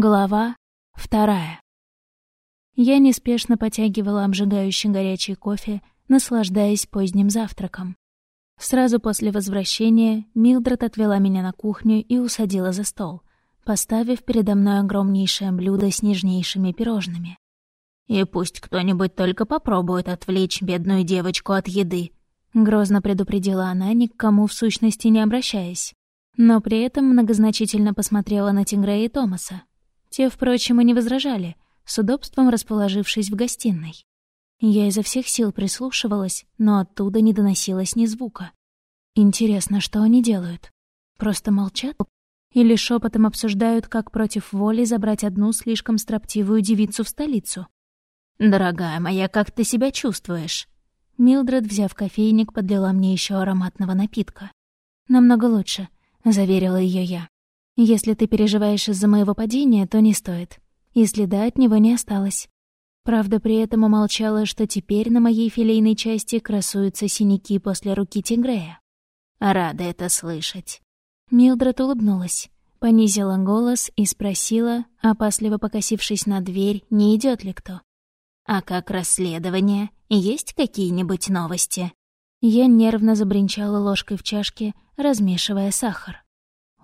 Глава вторая. Я неспешно потягивала обжигающий горячий кофе, наслаждаясь поздним завтраком. Сразу после возвращения Милдред отвела меня на кухню и усадила за стол, поставив передо мной огромнейшее блюдо с нежнейшими пирожными. «И пусть кто-нибудь только попробует отвлечь бедную девочку от еды», — грозно предупредила она, ни к кому в сущности не обращаясь. Но при этом многозначительно посмотрела на Тингрея и Томаса, те, впрочем, и не возражали, с удобством расположившись в гостиной. Я изо всех сил прислушивалась, но оттуда не доносилось ни звука. Интересно, что они делают? Просто молчат? Или шепотом обсуждают, как против воли забрать одну слишком строптивую девицу в столицу? «Дорогая моя, как ты себя чувствуешь?» Милдред, взяв кофейник, подлила мне еще ароматного напитка. «Намного лучше», — заверила ее я. Если ты переживаешь из-за моего падения, то не стоит. И следа от него не осталось. Правда, при этом умолчала, что теперь на моей филейной части красуются синяки после руки Тигрея. Рада это слышать. Милдред улыбнулась, понизила голос и спросила, опасливо покосившись на дверь, не идет ли кто. «А как расследование? Есть какие-нибудь новости?» Я нервно забринчала ложкой в чашке, размешивая сахар.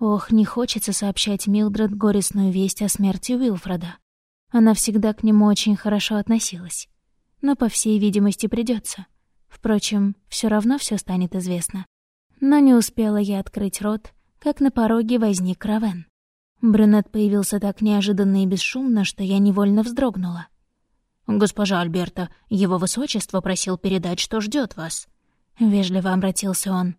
Ох, не хочется сообщать Милдред горестную весть о смерти Уилфреда. Она всегда к нему очень хорошо относилась. Но, по всей видимости, придется. Впрочем, все равно все станет известно. Но не успела я открыть рот, как на пороге возник Равен. Брюнет появился так неожиданно и бесшумно, что я невольно вздрогнула. «Госпожа Альберта, его высочество просил передать, что ждет вас». Вежливо обратился он.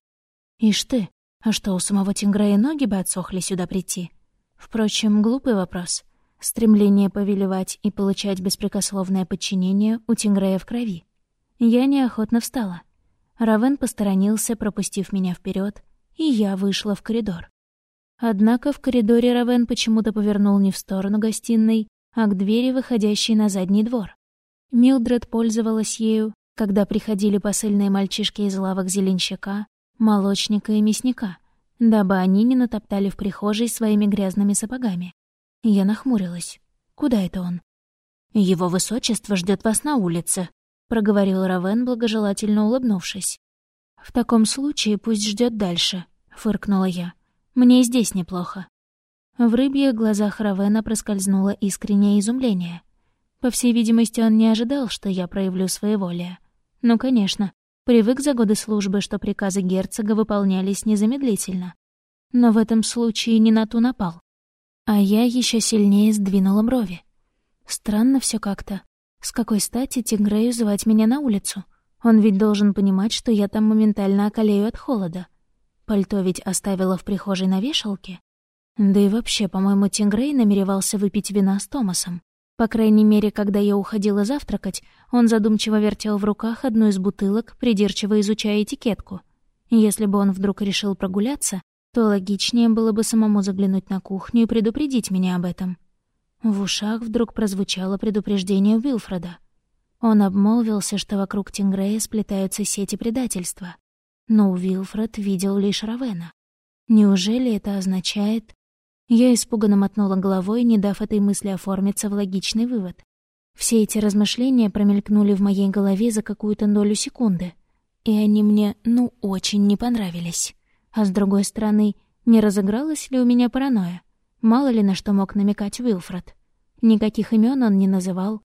«Ишь ты, а что, у самого Тингрея ноги бы отсохли сюда прийти? Впрочем, глупый вопрос. Стремление повелевать и получать беспрекословное подчинение у Тингрея в крови. Я неохотно встала. Равен посторонился, пропустив меня вперед, и я вышла в коридор. Однако в коридоре Равен почему-то повернул не в сторону гостиной, а к двери, выходящей на задний двор. Милдред пользовалась ею, когда приходили посыльные мальчишки из лавок зеленщика, молочника и мясника, дабы они не натоптали в прихожей своими грязными сапогами. Я нахмурилась. Куда это он? «Его высочество ждет вас на улице», — проговорил Равен, благожелательно улыбнувшись. «В таком случае пусть ждет дальше», — фыркнула я. «Мне и здесь неплохо». В рыбьих глазах Равена проскользнуло искреннее изумление. По всей видимости, он не ожидал, что я проявлю своеволие. Ну, конечно, Привык за годы службы, что приказы герцога выполнялись незамедлительно. Но в этом случае не на ту напал. А я еще сильнее сдвинула брови. Странно все как-то. С какой стати Тигрею звать меня на улицу? Он ведь должен понимать, что я там моментально околею от холода. Пальто ведь оставила в прихожей на вешалке. Да и вообще, по-моему, Тингрей намеревался выпить вина с Томасом. По крайней мере, когда я уходила завтракать, он задумчиво вертел в руках одну из бутылок, придирчиво изучая этикетку. Если бы он вдруг решил прогуляться, то логичнее было бы самому заглянуть на кухню и предупредить меня об этом. В ушах вдруг прозвучало предупреждение Уилфреда. Он обмолвился, что вокруг Тингрея сплетаются сети предательства. Но Уилфред видел лишь Равена. Неужели это означает... Я испуганно мотнула головой, не дав этой мысли оформиться в логичный вывод. Все эти размышления промелькнули в моей голове за какую-то долю секунды, и они мне, ну, очень не понравились. А с другой стороны, не разыгралась ли у меня паранойя? Мало ли на что мог намекать Уилфред. Никаких имен он не называл.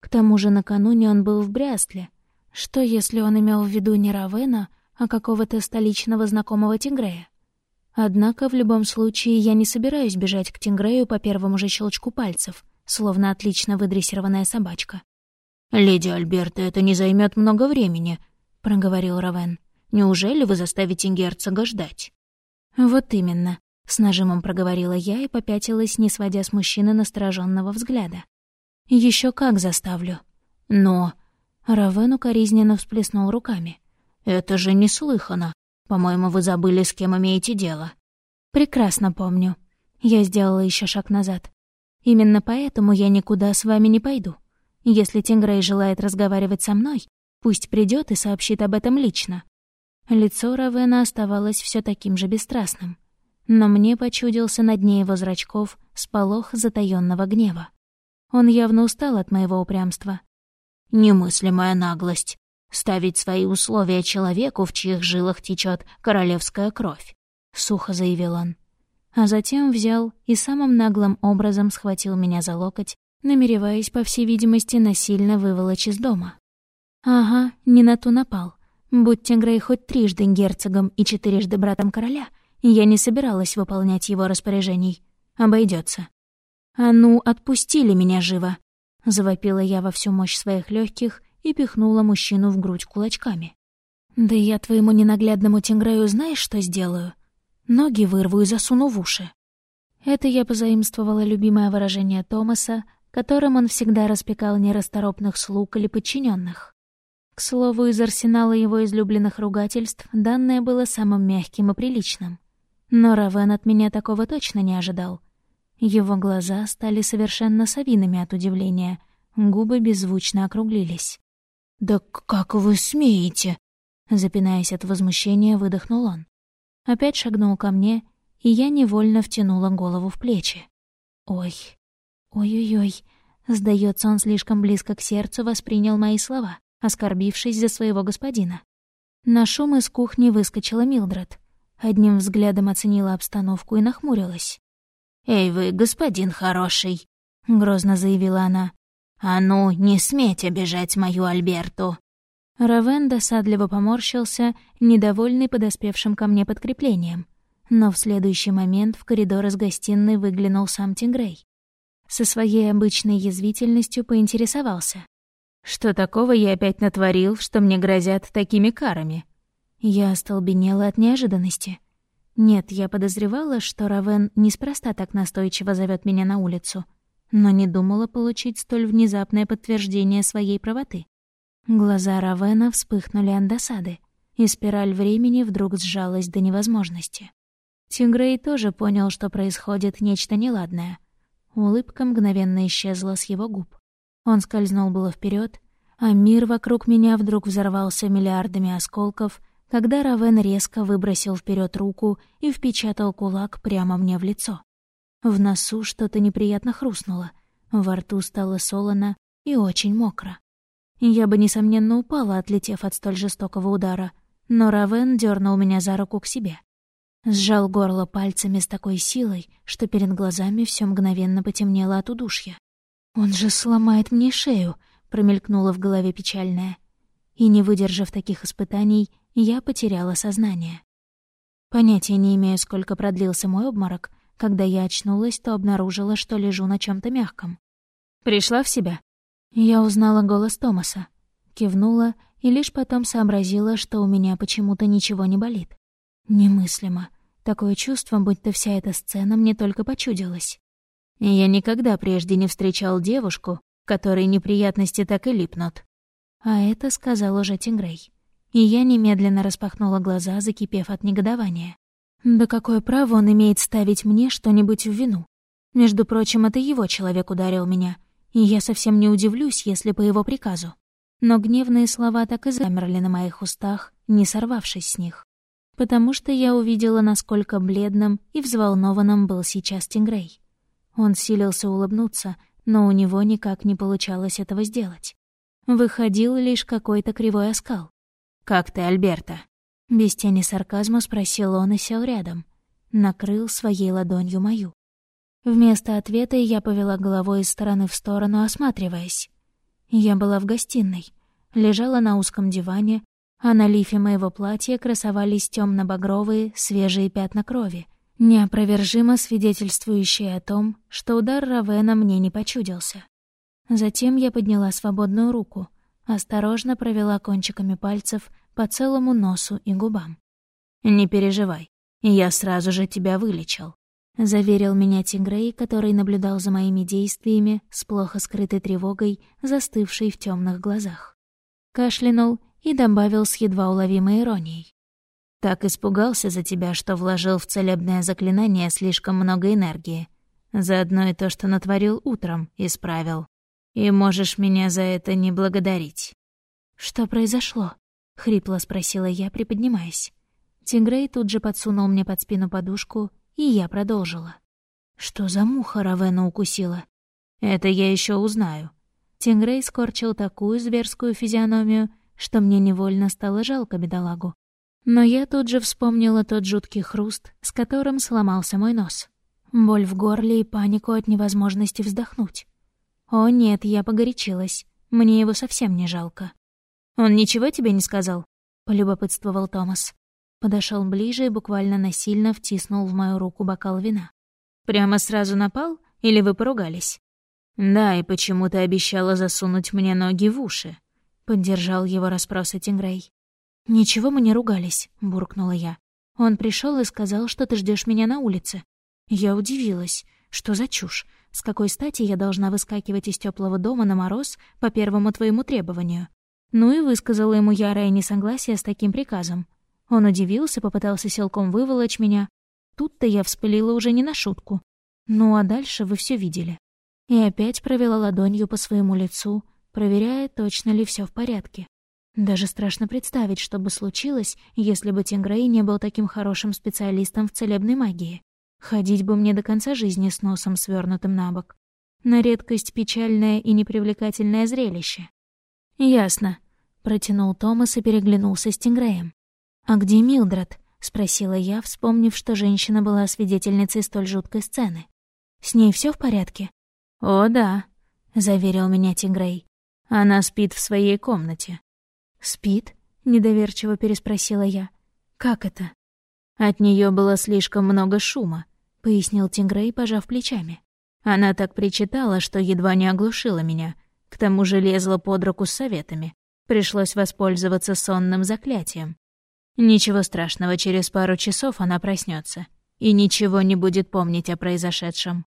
К тому же накануне он был в Брястле. Что, если он имел в виду не Равена, а какого-то столичного знакомого Тигрея? Однако в любом случае я не собираюсь бежать к Тингрею по первому же щелчку пальцев, словно отлично выдрессированная собачка. «Леди Альберта, это не займет много времени», — проговорил Равен. «Неужели вы заставите герцога ждать?» «Вот именно», — с нажимом проговорила я и попятилась, не сводя с мужчины настороженного взгляда. Еще как заставлю». «Но...» — Равен укоризненно всплеснул руками. «Это же неслыханно. По-моему, вы забыли, с кем имеете дело». «Прекрасно помню. Я сделала еще шаг назад. Именно поэтому я никуда с вами не пойду. Если Тингрей желает разговаривать со мной, пусть придет и сообщит об этом лично». Лицо Равена оставалось все таким же бесстрастным. Но мне почудился на дне его зрачков сполох затаённого гнева. Он явно устал от моего упрямства. «Немыслимая наглость. Ставить свои условия человеку, в чьих жилах течет королевская кровь», — сухо заявил он. А затем взял и самым наглым образом схватил меня за локоть, намереваясь, по всей видимости, насильно выволочь из дома. Ага, не на ту напал. Будь Тигрей хоть трижды герцогом и четырежды братом короля, я не собиралась выполнять его распоряжений. Обойдется. «А ну, отпустили меня живо!» Завопила я во всю мощь своих легких и пихнула мужчину в грудь кулачками. «Да я твоему ненаглядному Тинграю знаешь, что сделаю? Ноги вырву и засуну в уши». Это я позаимствовала любимое выражение Томаса, которым он всегда распекал нерасторопных слуг или подчиненных. К слову, из арсенала его излюбленных ругательств данное было самым мягким и приличным. Но Равен от меня такого точно не ожидал. Его глаза стали совершенно совиными от удивления, губы беззвучно округлились. «Да как вы смеете?» Запинаясь от возмущения, выдохнул он. Опять шагнул ко мне, и я невольно втянула голову в плечи. «Ой, ой-ой-ой», сдается, он слишком близко к сердцу воспринял мои слова, оскорбившись за своего господина. На шум из кухни выскочила Милдред. Одним взглядом оценила обстановку и нахмурилась. «Эй вы, господин хороший!» — грозно заявила она. «А ну, не сметь обижать мою Альберту!» Равен досадливо поморщился, недовольный подоспевшим ко мне подкреплением. Но в следующий момент в коридор из гостиной выглянул сам Тингрей. Со своей обычной язвительностью поинтересовался. «Что такого я опять натворил, что мне грозят такими карами?» Я остолбенела от неожиданности. Нет, я подозревала, что Равен неспроста так настойчиво зовет меня на улицу — но не думала получить столь внезапное подтверждение своей правоты. Глаза Равена вспыхнули от досады, и спираль времени вдруг сжалась до невозможности. Тингрей тоже понял, что происходит нечто неладное. Улыбка мгновенно исчезла с его губ. Он скользнул было вперед, а мир вокруг меня вдруг взорвался миллиардами осколков, когда Равен резко выбросил вперед руку и впечатал кулак прямо мне в лицо. В носу что-то неприятно хрустнуло, во рту стало солоно и очень мокро. Я бы, несомненно, упала, отлетев от столь жестокого удара, но Равен дернул меня за руку к себе. Сжал горло пальцами с такой силой, что перед глазами все мгновенно потемнело от удушья. «Он же сломает мне шею», — промелькнуло в голове печальное. И, не выдержав таких испытаний, я потеряла сознание. Понятия не имею, сколько продлился мой обморок, когда я очнулась, то обнаружила, что лежу на чем то мягком. «Пришла в себя?» Я узнала голос Томаса, кивнула и лишь потом сообразила, что у меня почему-то ничего не болит. Немыслимо. Такое чувство, будто вся эта сцена мне только почудилась. Я никогда прежде не встречал девушку, которой неприятности так и липнут. А это сказал уже Тингрей. И я немедленно распахнула глаза, закипев от негодования. Да какое право он имеет ставить мне что-нибудь в вину? Между прочим, это его человек ударил меня, и я совсем не удивлюсь, если по его приказу. Но гневные слова так и замерли на моих устах, не сорвавшись с них. Потому что я увидела, насколько бледным и взволнованным был сейчас Тингрей. Он силился улыбнуться, но у него никак не получалось этого сделать. Выходил лишь какой-то кривой оскал. «Как ты, Альберта?» Без тени сарказма спросил он и сел рядом. Накрыл своей ладонью мою. Вместо ответа я повела головой из стороны в сторону, осматриваясь. Я была в гостиной, лежала на узком диване, а на лифе моего платья красовались темно багровые свежие пятна крови, неопровержимо свидетельствующие о том, что удар Равена мне не почудился. Затем я подняла свободную руку, осторожно провела кончиками пальцев по целому носу и губам. «Не переживай, я сразу же тебя вылечил», — заверил меня Тигрей, который наблюдал за моими действиями с плохо скрытой тревогой, застывшей в темных глазах. Кашлянул и добавил с едва уловимой иронией. «Так испугался за тебя, что вложил в целебное заклинание слишком много энергии. Заодно и то, что натворил утром, исправил. И можешь меня за это не благодарить». «Что произошло?» — хрипло спросила я, приподнимаясь. Тигрей тут же подсунул мне под спину подушку, и я продолжила. Что за муха Равена укусила? Это я еще узнаю. Тингрей скорчил такую зверскую физиономию, что мне невольно стало жалко бедолагу. Но я тут же вспомнила тот жуткий хруст, с которым сломался мой нос. Боль в горле и панику от невозможности вздохнуть. О нет, я погорячилась. Мне его совсем не жалко. «Он ничего тебе не сказал?» — полюбопытствовал Томас. Подошел ближе и буквально насильно втиснул в мою руку бокал вина. «Прямо сразу напал? Или вы поругались?» «Да, и почему ты обещала засунуть мне ноги в уши?» — поддержал его расспросы Тингрей. «Ничего мы не ругались», — буркнула я. «Он пришел и сказал, что ты ждешь меня на улице». Я удивилась. Что за чушь? С какой стати я должна выскакивать из теплого дома на мороз по первому твоему требованию? Ну и высказала ему ярое несогласие с таким приказом. Он удивился, попытался силком выволочь меня. Тут-то я вспылила уже не на шутку. Ну а дальше вы все видели. И опять провела ладонью по своему лицу, проверяя, точно ли все в порядке. Даже страшно представить, что бы случилось, если бы Тингрей не был таким хорошим специалистом в целебной магии. Ходить бы мне до конца жизни с носом свернутым на бок. На редкость печальное и непривлекательное зрелище. «Ясно», — протянул Томас и переглянулся с Тингреем. «А где Милдред?» — спросила я, вспомнив, что женщина была свидетельницей столь жуткой сцены. «С ней все в порядке?» «О, да», — заверил меня Тингрей. «Она спит в своей комнате». «Спит?» — недоверчиво переспросила я. «Как это?» «От нее было слишком много шума», — пояснил Тингрей, пожав плечами. «Она так причитала, что едва не оглушила меня. К тому же лезла под руку с советами. Пришлось воспользоваться сонным заклятием. Ничего страшного, через пару часов она проснется и ничего не будет помнить о произошедшем».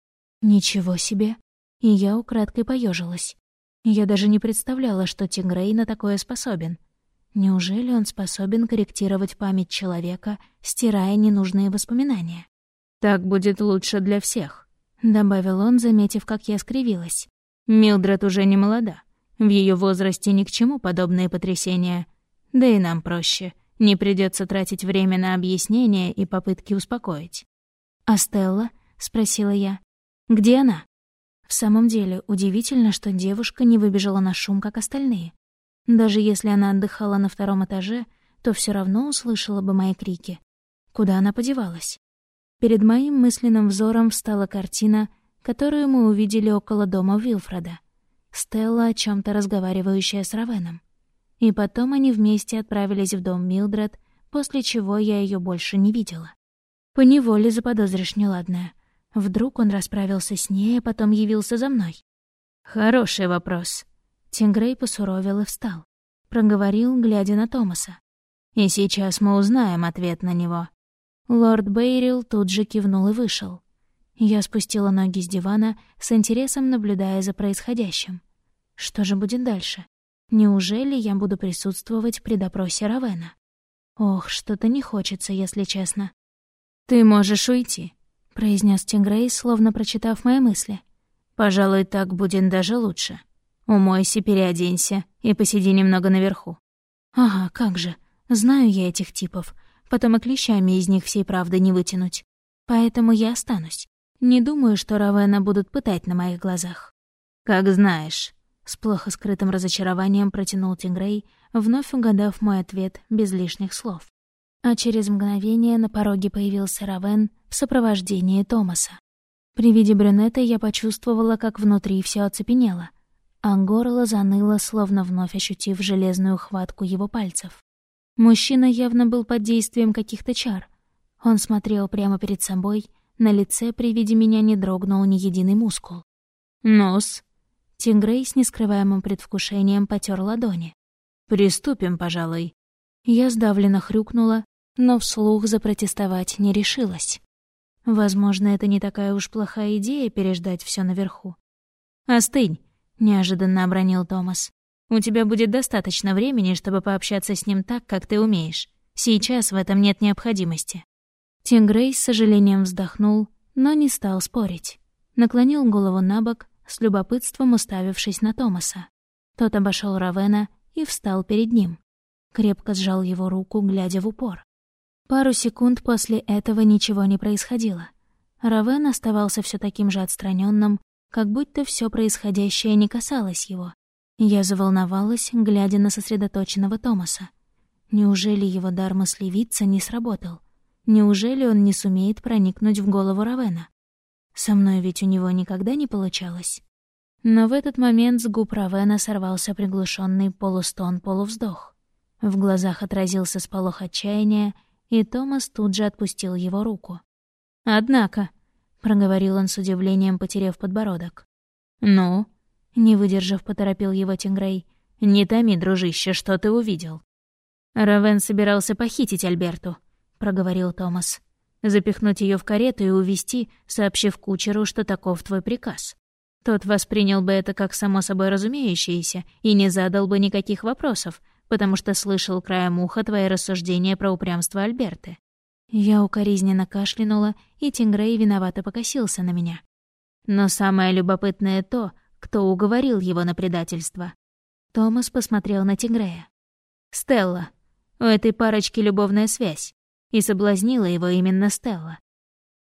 «Ничего себе!» И я украдкой поежилась. Я даже не представляла, что Тингрей на такое способен. Неужели он способен корректировать память человека, стирая ненужные воспоминания? «Так будет лучше для всех», — добавил он, заметив, как я скривилась. «Милдред уже не молода. В ее возрасте ни к чему подобные потрясения. Да и нам проще. Не придется тратить время на объяснения и попытки успокоить». «А Стелла?» — спросила я. «Где она?» В самом деле, удивительно, что девушка не выбежала на шум, как остальные. Даже если она отдыхала на втором этаже, то все равно услышала бы мои крики. Куда она подевалась? Перед моим мысленным взором встала картина, которую мы увидели около дома Вилфреда. Стелла, о чем то разговаривающая с Равеном. И потом они вместе отправились в дом Милдред, после чего я ее больше не видела. Поневоле заподозришь неладное — Вдруг он расправился с ней, а потом явился за мной? Хороший вопрос. Тингрей посуровил и встал. Проговорил, глядя на Томаса. И сейчас мы узнаем ответ на него. Лорд Бейрил тут же кивнул и вышел. Я спустила ноги с дивана, с интересом наблюдая за происходящим. Что же будет дальше? Неужели я буду присутствовать при допросе Равена? Ох, что-то не хочется, если честно. «Ты можешь уйти», — произнес Тингрей, словно прочитав мои мысли. «Пожалуй, так будет даже лучше. Умойся, переоденься и посиди немного наверху». «Ага, как же. Знаю я этих типов. Потом и клещами из них всей правды не вытянуть. Поэтому я останусь. Не думаю, что Равена будут пытать на моих глазах». «Как знаешь», — с плохо скрытым разочарованием протянул Тингрей, вновь угадав мой ответ без лишних слов. А через мгновение на пороге появился Равен в сопровождении Томаса. При виде брюнета я почувствовала, как внутри все оцепенело, а горло заныло, словно вновь ощутив железную хватку его пальцев. Мужчина явно был под действием каких-то чар. Он смотрел прямо перед собой, на лице при виде меня не дрогнул ни единый мускул. «Нос!» Тингрей с нескрываемым предвкушением потер ладони. «Приступим, пожалуй». Я сдавленно хрюкнула, но вслух запротестовать не решилась. Возможно, это не такая уж плохая идея переждать все наверху. «Остынь», — неожиданно обронил Томас. «У тебя будет достаточно времени, чтобы пообщаться с ним так, как ты умеешь. Сейчас в этом нет необходимости». Тингрей с сожалением вздохнул, но не стал спорить. Наклонил голову на бок, с любопытством уставившись на Томаса. Тот обошел Равена и встал перед ним. Крепко сжал его руку, глядя в упор. Пару секунд после этого ничего не происходило. Равен оставался все таким же отстраненным, как будто все происходящее не касалось его. Я заволновалась, глядя на сосредоточенного Томаса. Неужели его дар мыслевица не сработал? Неужели он не сумеет проникнуть в голову Равена? Со мной ведь у него никогда не получалось. Но в этот момент с губ Равена сорвался приглушенный полустон-полувздох. В глазах отразился сполох отчаяния, и Томас тут же отпустил его руку. «Однако», — проговорил он с удивлением, потеряв подбородок. «Ну?» — не выдержав, поторопил его Тингрей. «Не томи, дружище, что ты увидел?» «Равен собирался похитить Альберту», — проговорил Томас. «Запихнуть ее в карету и увезти, сообщив кучеру, что таков твой приказ. Тот воспринял бы это как само собой разумеющееся и не задал бы никаких вопросов, потому что слышал краем уха твои рассуждения про упрямство Альберты. Я укоризненно кашлянула, и Тингрей виновато покосился на меня. Но самое любопытное то, кто уговорил его на предательство. Томас посмотрел на Тингрея. «Стелла. У этой парочки любовная связь. И соблазнила его именно Стелла».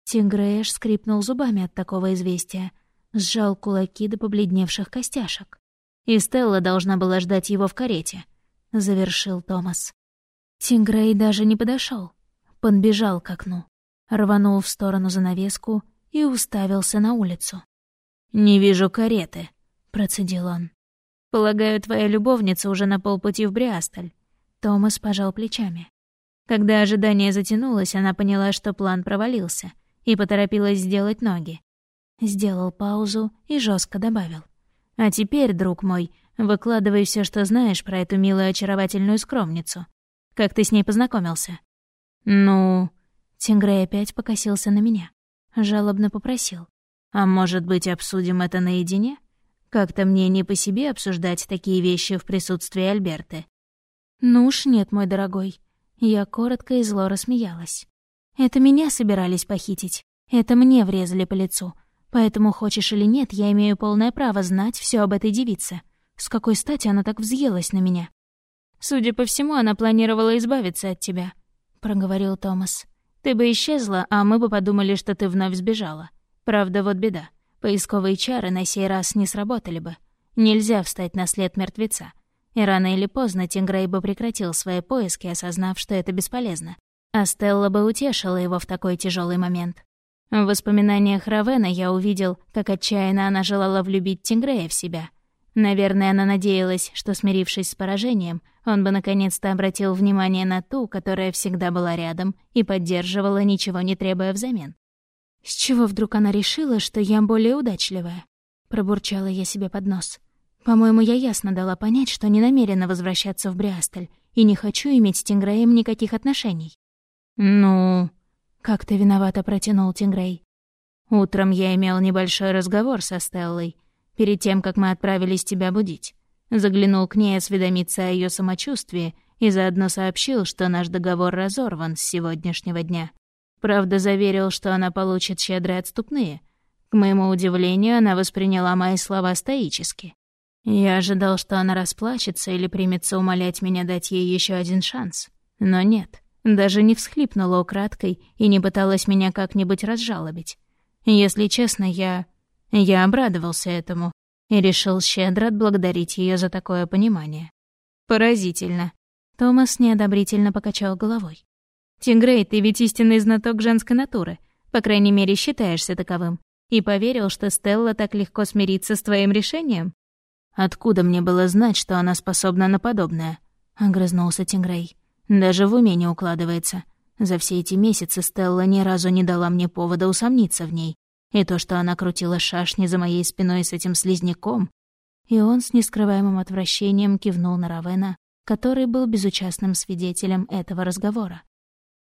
Тингрей скрипнул зубами от такого известия, сжал кулаки до побледневших костяшек. И Стелла должна была ждать его в карете, — завершил Томас. Тингрей даже не подошел, подбежал к окну, рванул в сторону занавеску и уставился на улицу. «Не вижу кареты», — процедил он. «Полагаю, твоя любовница уже на полпути в Бриасталь». Томас пожал плечами. Когда ожидание затянулось, она поняла, что план провалился, и поторопилась сделать ноги. Сделал паузу и жестко добавил. «А теперь, друг мой, выкладывай все, что знаешь про эту милую очаровательную скромницу. Как ты с ней познакомился?» «Ну...» Тингрей опять покосился на меня. Жалобно попросил. «А может быть, обсудим это наедине? Как-то мне не по себе обсуждать такие вещи в присутствии Альберты». «Ну уж нет, мой дорогой». Я коротко и зло рассмеялась. «Это меня собирались похитить. Это мне врезали по лицу. Поэтому, хочешь или нет, я имею полное право знать все об этой девице. С какой стати она так взъелась на меня?» «Судя по всему, она планировала избавиться от тебя», проговорил Томас. «Ты бы исчезла, а мы бы подумали, что ты вновь сбежала. Правда, вот беда. Поисковые чары на сей раз не сработали бы. Нельзя встать на след мертвеца. И рано или поздно Тингрей бы прекратил свои поиски, осознав, что это бесполезно. А Стелла бы утешила его в такой тяжелый момент. В воспоминаниях Равена я увидел, как отчаянно она желала влюбить Тингрея в себя — Наверное, она надеялась, что, смирившись с поражением, он бы наконец-то обратил внимание на ту, которая всегда была рядом и поддерживала, ничего не требуя взамен. «С чего вдруг она решила, что я более удачливая?» Пробурчала я себе под нос. «По-моему, я ясно дала понять, что не намерена возвращаться в Бриастель и не хочу иметь с Тингреем никаких отношений». «Ну...» — как-то виновато протянул Тингрей. «Утром я имел небольшой разговор со Стеллой, перед тем, как мы отправились тебя будить. Заглянул к ней осведомиться о ее самочувствии и заодно сообщил, что наш договор разорван с сегодняшнего дня. Правда, заверил, что она получит щедрые отступные. К моему удивлению, она восприняла мои слова стоически. Я ожидал, что она расплачется или примется умолять меня дать ей еще один шанс. Но нет, даже не всхлипнула украдкой и не пыталась меня как-нибудь разжалобить. Если честно, я я обрадовался этому и решил щедро отблагодарить ее за такое понимание. Поразительно. Томас неодобрительно покачал головой. «Тингрей, ты ведь истинный знаток женской натуры, по крайней мере, считаешься таковым, и поверил, что Стелла так легко смирится с твоим решением?» «Откуда мне было знать, что она способна на подобное?» — огрызнулся Тингрей. «Даже в уме не укладывается. За все эти месяцы Стелла ни разу не дала мне повода усомниться в ней. И то, что она крутила шашни за моей спиной с этим слизняком. И он с нескрываемым отвращением кивнул на Равена, который был безучастным свидетелем этого разговора.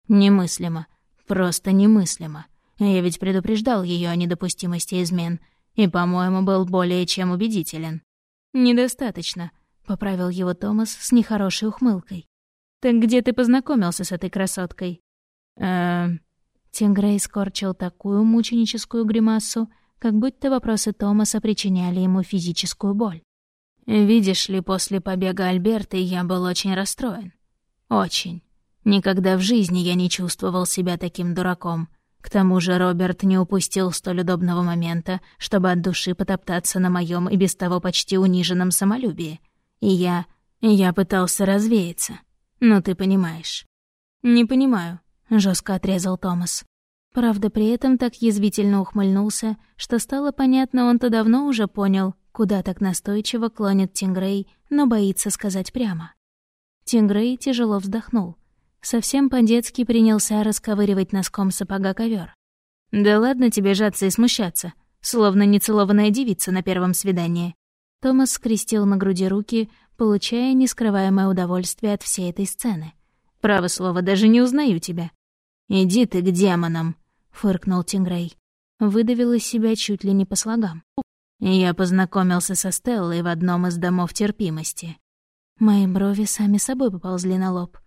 Немыслимо. Просто немыслимо. Я ведь предупреждал ее о недопустимости измен, и, по-моему, был более чем убедителен. «Недостаточно», — поправил его Томас с нехорошей ухмылкой. «Так где ты познакомился с этой красоткой?» «Эм...» Тингрей скорчил такую мученическую гримасу, как будто вопросы Томаса причиняли ему физическую боль. «Видишь ли, после побега Альберты я был очень расстроен. Очень. Никогда в жизни я не чувствовал себя таким дураком. К тому же Роберт не упустил столь удобного момента, чтобы от души потоптаться на моем и без того почти униженном самолюбии. И я... я пытался развеяться. Ну, ты понимаешь. «Не понимаю», — жестко отрезал Томас. Правда, при этом так язвительно ухмыльнулся, что стало понятно, он-то давно уже понял, куда так настойчиво клонит Тингрей, но боится сказать прямо. Тингрей тяжело вздохнул. Совсем по-детски принялся расковыривать носком сапога ковер. «Да ладно тебе жаться и смущаться, словно нецелованная девица на первом свидании». Томас скрестил на груди руки, получая нескрываемое удовольствие от всей этой сцены. «Право слово, даже не узнаю тебя». «Иди ты к демонам», — фыркнул Тингрей. Выдавил из себя чуть ли не по слогам. «Я познакомился со Стеллой в одном из домов терпимости». Мои брови сами собой поползли на лоб.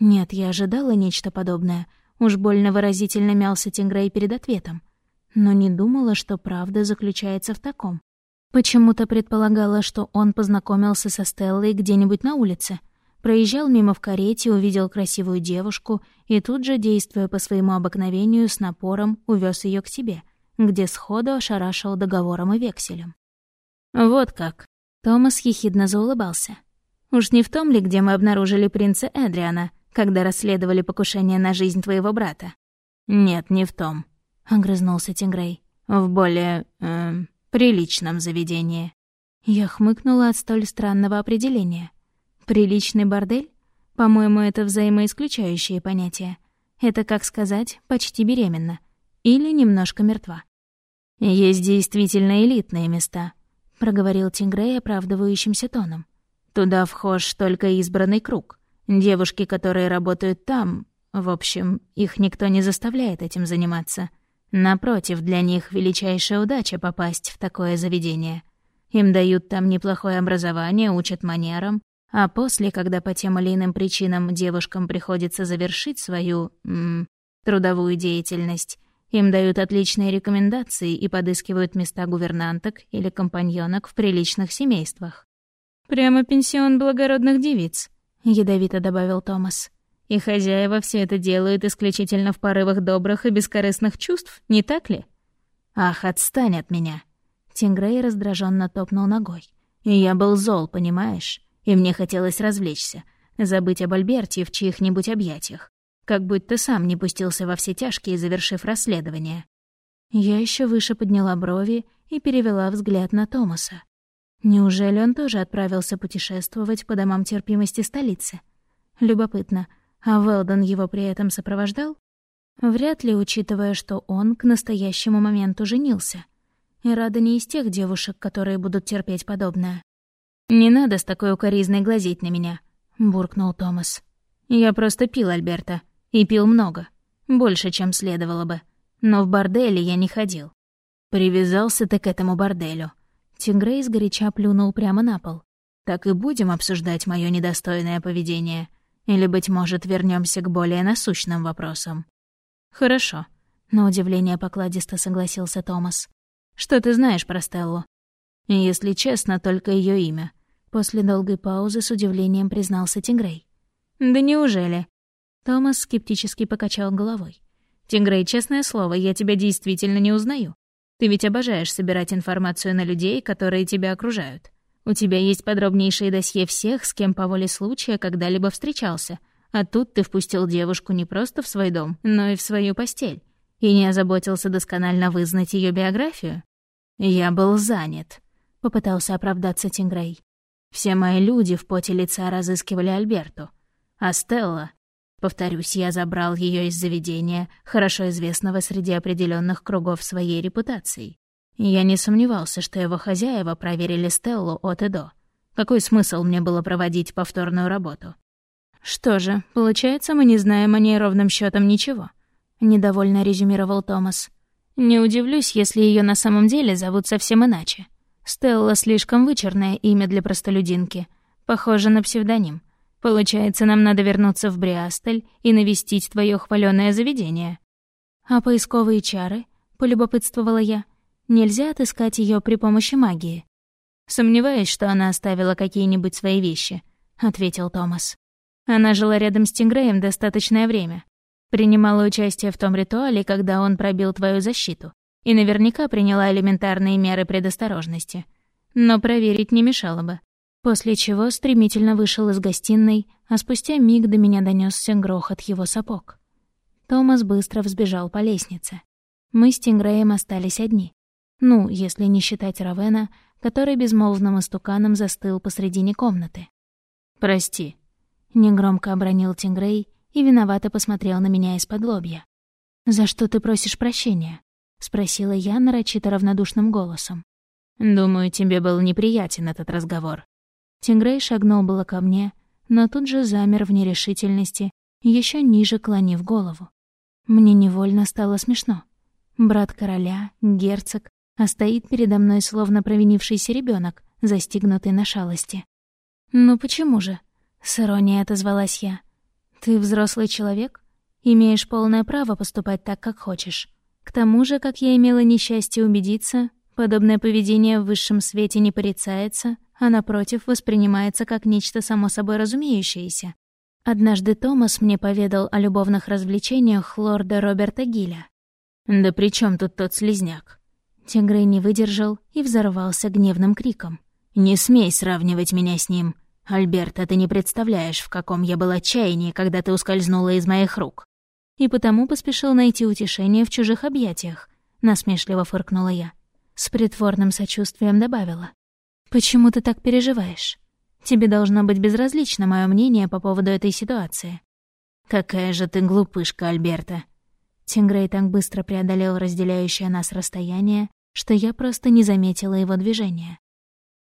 Нет, я ожидала нечто подобное. Уж больно выразительно мялся Тингрей перед ответом. Но не думала, что правда заключается в таком. Почему-то предполагала, что он познакомился со Стеллой где-нибудь на улице. Проезжал мимо в карете, увидел красивую девушку и тут же, действуя по своему обыкновению, с напором увез ее к себе, где сходу ошарашил договором и векселем. «Вот как!» Томас ехидно заулыбался. «Уж не в том ли, где мы обнаружили принца Эдриана, когда расследовали покушение на жизнь твоего брата?» «Нет, не в том», — огрызнулся Тингрей. «В более... Э, приличном заведении». Я хмыкнула от столь странного определения. «Приличный бордель? По-моему, это взаимоисключающие понятия. Это, как сказать, почти беременна. Или немножко мертва». «Есть действительно элитные места», — проговорил Тингрей оправдывающимся тоном. «Туда вхож только избранный круг. Девушки, которые работают там, в общем, их никто не заставляет этим заниматься. Напротив, для них величайшая удача попасть в такое заведение. Им дают там неплохое образование, учат манерам, а после, когда по тем или иным причинам девушкам приходится завершить свою м, трудовую деятельность, им дают отличные рекомендации и подыскивают места гувернанток или компаньонок в приличных семействах. «Прямо пенсион благородных девиц», — ядовито добавил Томас. «И хозяева все это делают исключительно в порывах добрых и бескорыстных чувств, не так ли?» «Ах, отстань от меня!» Тингрей раздраженно топнул ногой. И «Я был зол, понимаешь? И мне хотелось развлечься, забыть об Альберте в чьих-нибудь объятиях. Как будто сам не пустился во все тяжкие, завершив расследование. Я еще выше подняла брови и перевела взгляд на Томаса. Неужели он тоже отправился путешествовать по домам терпимости столицы? Любопытно, а Велдон его при этом сопровождал? Вряд ли, учитывая, что он к настоящему моменту женился. И Рада не из тех девушек, которые будут терпеть подобное. «Не надо с такой укоризной глазеть на меня», — буркнул Томас. «Я просто пил, Альберта, и пил много. Больше, чем следовало бы. Но в борделе я не ходил. Привязался ты к этому борделю. Тингрей сгоряча плюнул прямо на пол. «Так и будем обсуждать мое недостойное поведение. Или, быть может, вернемся к более насущным вопросам?» «Хорошо», — на удивление покладисто согласился Томас. «Что ты знаешь про Стеллу?» «Если честно, только ее имя». После долгой паузы с удивлением признался Тингрей. «Да неужели?» Томас скептически покачал головой. «Тингрей, честное слово, я тебя действительно не узнаю. Ты ведь обожаешь собирать информацию на людей, которые тебя окружают. У тебя есть подробнейшее досье всех, с кем по воле случая когда-либо встречался. А тут ты впустил девушку не просто в свой дом, но и в свою постель. И не озаботился досконально вызнать ее биографию. Я был занят, — попытался оправдаться Тингрей. Все мои люди в поте лица разыскивали Альберту. А Стелла Повторюсь, я забрал ее из заведения, хорошо известного среди определенных кругов своей репутацией. Я не сомневался, что его хозяева проверили Стеллу от и до. Какой смысл мне было проводить повторную работу? «Что же, получается, мы не знаем о ней ровным счетом ничего», — недовольно резюмировал Томас. «Не удивлюсь, если ее на самом деле зовут совсем иначе. Стелла — слишком вычурное имя для простолюдинки. Похоже на псевдоним. Получается, нам надо вернуться в Бриастель и навестить твое хваленое заведение. А поисковые чары, полюбопытствовала я, нельзя отыскать ее при помощи магии. Сомневаюсь, что она оставила какие-нибудь свои вещи, ответил Томас. Она жила рядом с Тингреем достаточное время. Принимала участие в том ритуале, когда он пробил твою защиту, и наверняка приняла элементарные меры предосторожности. Но проверить не мешало бы. После чего стремительно вышел из гостиной, а спустя миг до меня донесся грохот его сапог. Томас быстро взбежал по лестнице. Мы с Тингреем остались одни. Ну, если не считать Равена, который безмолвным истуканом застыл посредине комнаты. «Прости», — негромко обронил Тингрей и виновато посмотрел на меня из-под лобья. «За что ты просишь прощения?» — спросила я нарочито равнодушным голосом. «Думаю, тебе был неприятен этот разговор». Тингрей шагнул было ко мне, но тут же замер в нерешительности, еще ниже клонив голову. Мне невольно стало смешно. Брат короля, герцог, а стоит передо мной словно провинившийся ребенок, застигнутый на шалости. «Ну почему же?» — с иронией отозвалась я. «Ты взрослый человек, имеешь полное право поступать так, как хочешь. К тому же, как я имела несчастье убедиться, подобное поведение в высшем свете не порицается, а напротив воспринимается как нечто само собой разумеющееся. Однажды Томас мне поведал о любовных развлечениях лорда Роберта Гилля. «Да при чем тут тот слезняк?» Тигрей не выдержал и взорвался гневным криком. «Не смей сравнивать меня с ним. Альберта, ты не представляешь, в каком я был отчаянии, когда ты ускользнула из моих рук». И потому поспешил найти утешение в чужих объятиях. Насмешливо фыркнула я. С притворным сочувствием добавила. «Почему ты так переживаешь? Тебе должно быть безразлично мое мнение по поводу этой ситуации». «Какая же ты глупышка, Альберта!» Тингрей так быстро преодолел разделяющее нас расстояние, что я просто не заметила его движения.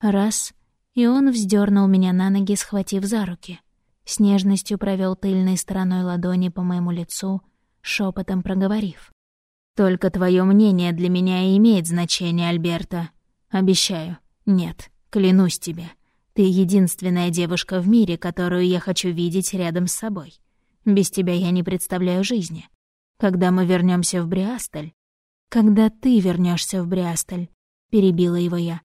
Раз, и он вздернул меня на ноги, схватив за руки. С нежностью провел тыльной стороной ладони по моему лицу, шепотом проговорив. «Только твое мнение для меня имеет значение, Альберта. Обещаю. Нет, клянусь тебе. Ты единственная девушка в мире, которую я хочу видеть рядом с собой. Без тебя я не представляю жизни. Когда мы вернемся в Бриасталь, «Когда ты вернешься в Бриасталь», — перебила его я.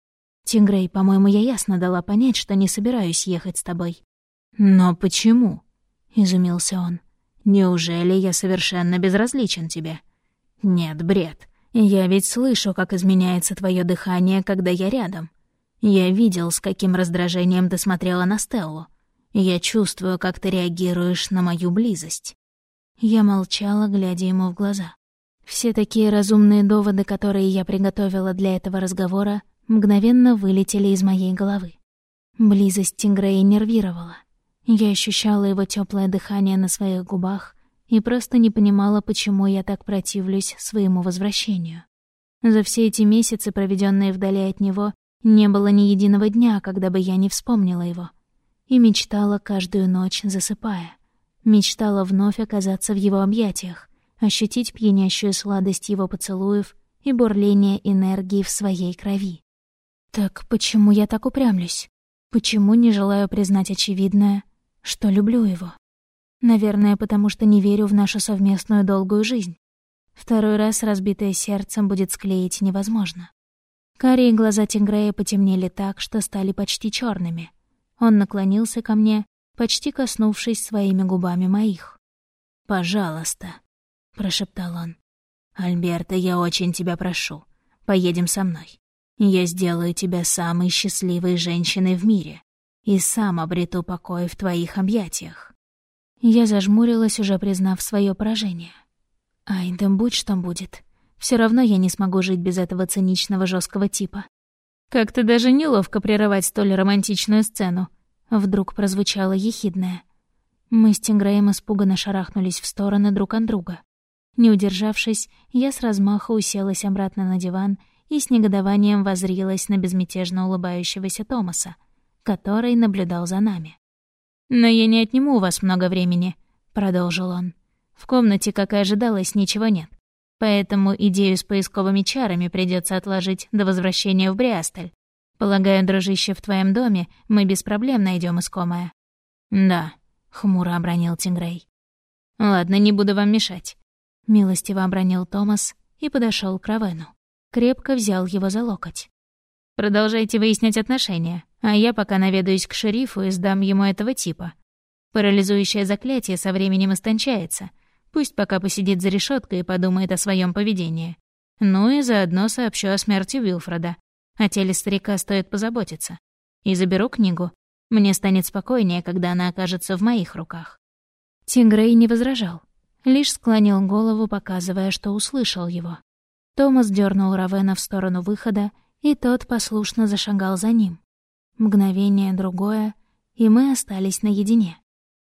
«Тингрей, по-моему, я ясно дала понять, что не собираюсь ехать с тобой». «Но почему?» — изумился он. «Неужели я совершенно безразличен тебе?» «Нет, бред. Я ведь слышу, как изменяется твое дыхание, когда я рядом. Я видел, с каким раздражением ты смотрела на Стеллу. Я чувствую, как ты реагируешь на мою близость». Я молчала, глядя ему в глаза. Все такие разумные доводы, которые я приготовила для этого разговора, мгновенно вылетели из моей головы. Близость Тингрея нервировала. Я ощущала его теплое дыхание на своих губах и просто не понимала, почему я так противлюсь своему возвращению. За все эти месяцы, проведенные вдали от него, не было ни единого дня, когда бы я не вспомнила его. И мечтала каждую ночь, засыпая. Мечтала вновь оказаться в его объятиях, ощутить пьянящую сладость его поцелуев и бурление энергии в своей крови. Так почему я так упрямлюсь? Почему не желаю признать очевидное, что люблю его? Наверное, потому что не верю в нашу совместную долгую жизнь. Второй раз разбитое сердцем будет склеить невозможно. Карие глаза Тингрея потемнели так, что стали почти черными. Он наклонился ко мне, почти коснувшись своими губами моих. «Пожалуйста», прошептал он. «Альберта, я очень тебя прошу, поедем со мной. Я сделаю тебя самой счастливой женщиной в мире и сам обрету покой в твоих объятиях». Я зажмурилась, уже признав свое поражение. «Ай, да будь что будет. Все равно я не смогу жить без этого циничного жесткого типа. Как-то даже неловко прерывать столь романтичную сцену. Вдруг прозвучало ехидное. Мы с Тинграем испуганно шарахнулись в стороны друг от друга. Не удержавшись, я с размаха уселась обратно на диван и с негодованием возрилась на безмятежно улыбающегося Томаса, который наблюдал за нами. «Но я не отниму у вас много времени», — продолжил он. «В комнате, как и ожидалось, ничего нет. Поэтому идею с поисковыми чарами придется отложить до возвращения в Бриастель. Полагаю, дружище, в твоем доме мы без проблем найдем искомое». «Да», — хмуро обронил Тингрей. «Ладно, не буду вам мешать. Милостиво обронил Томас и подошел к Равену. Крепко взял его за локоть. «Продолжайте выяснять отношения, а я пока наведаюсь к шерифу и сдам ему этого типа. Парализующее заклятие со временем истончается, Пусть пока посидит за решеткой и подумает о своем поведении. Ну и заодно сообщу о смерти Уилфреда. О теле старика стоит позаботиться. И заберу книгу. Мне станет спокойнее, когда она окажется в моих руках. Тингрей не возражал, лишь склонил голову, показывая, что услышал его. Томас дернул Равена в сторону выхода, и тот послушно зашагал за ним. Мгновение другое, и мы остались наедине.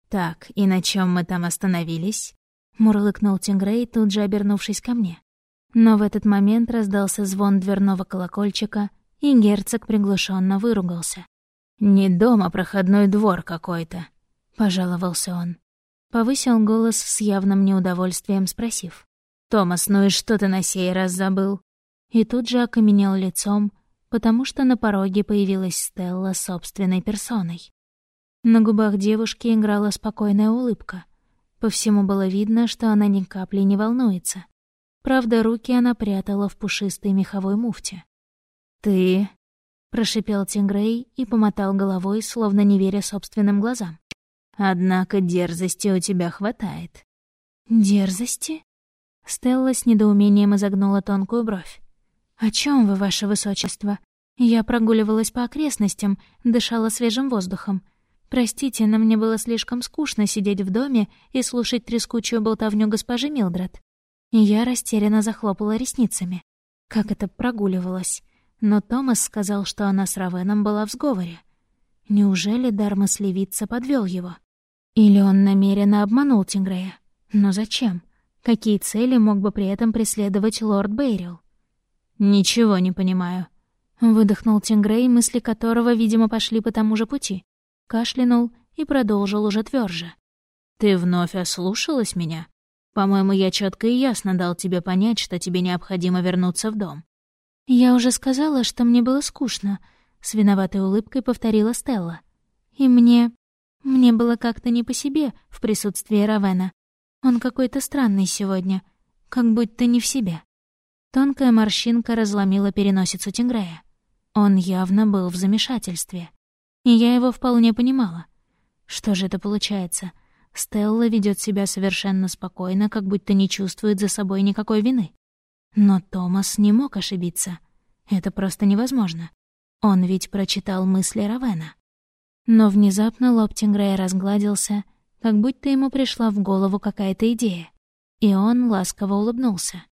«Так, и на чем мы там остановились?» — мурлыкнул Тингрей, тут же обернувшись ко мне. Но в этот момент раздался звон дверного колокольчика, и герцог приглушенно выругался. «Не дом, а проходной двор какой-то», — пожаловался он. Повысил голос с явным неудовольствием, спросив. «Томас, ну и что ты на сей раз забыл?» И тут же окаменел лицом, потому что на пороге появилась Стелла собственной персоной. На губах девушки играла спокойная улыбка. По всему было видно, что она ни капли не волнуется. Правда, руки она прятала в пушистой меховой муфте. «Ты...» — прошипел Тингрей и помотал головой, словно не веря собственным глазам. «Однако дерзости у тебя хватает». «Дерзости?» Стелла с недоумением изогнула тонкую бровь. «О чем вы, ваше высочество? Я прогуливалась по окрестностям, дышала свежим воздухом. Простите, но мне было слишком скучно сидеть в доме и слушать трескучую болтовню госпожи Милдред. Я растерянно захлопала ресницами. Как это прогуливалась? Но Томас сказал, что она с Равеном была в сговоре. Неужели Дармас-левица подвел его? Или он намеренно обманул Тингрея? Но зачем? Какие цели мог бы при этом преследовать лорд Бейрил? «Ничего не понимаю», — выдохнул Тингрей, мысли которого, видимо, пошли по тому же пути. Кашлянул и продолжил уже тверже. «Ты вновь ослушалась меня?» По-моему, я четко и ясно дал тебе понять, что тебе необходимо вернуться в дом. Я уже сказала, что мне было скучно, с виноватой улыбкой повторила Стелла. И мне... мне было как-то не по себе в присутствии Равена. Он какой-то странный сегодня, как будто не в себе. Тонкая морщинка разломила переносицу Тингрея. Он явно был в замешательстве. И я его вполне понимала. Что же это получается? Стелла ведет себя совершенно спокойно, как будто не чувствует за собой никакой вины. Но Томас не мог ошибиться. Это просто невозможно. Он ведь прочитал мысли Равена. Но внезапно лоб Тингрея разгладился, как будто ему пришла в голову какая-то идея. И он ласково улыбнулся.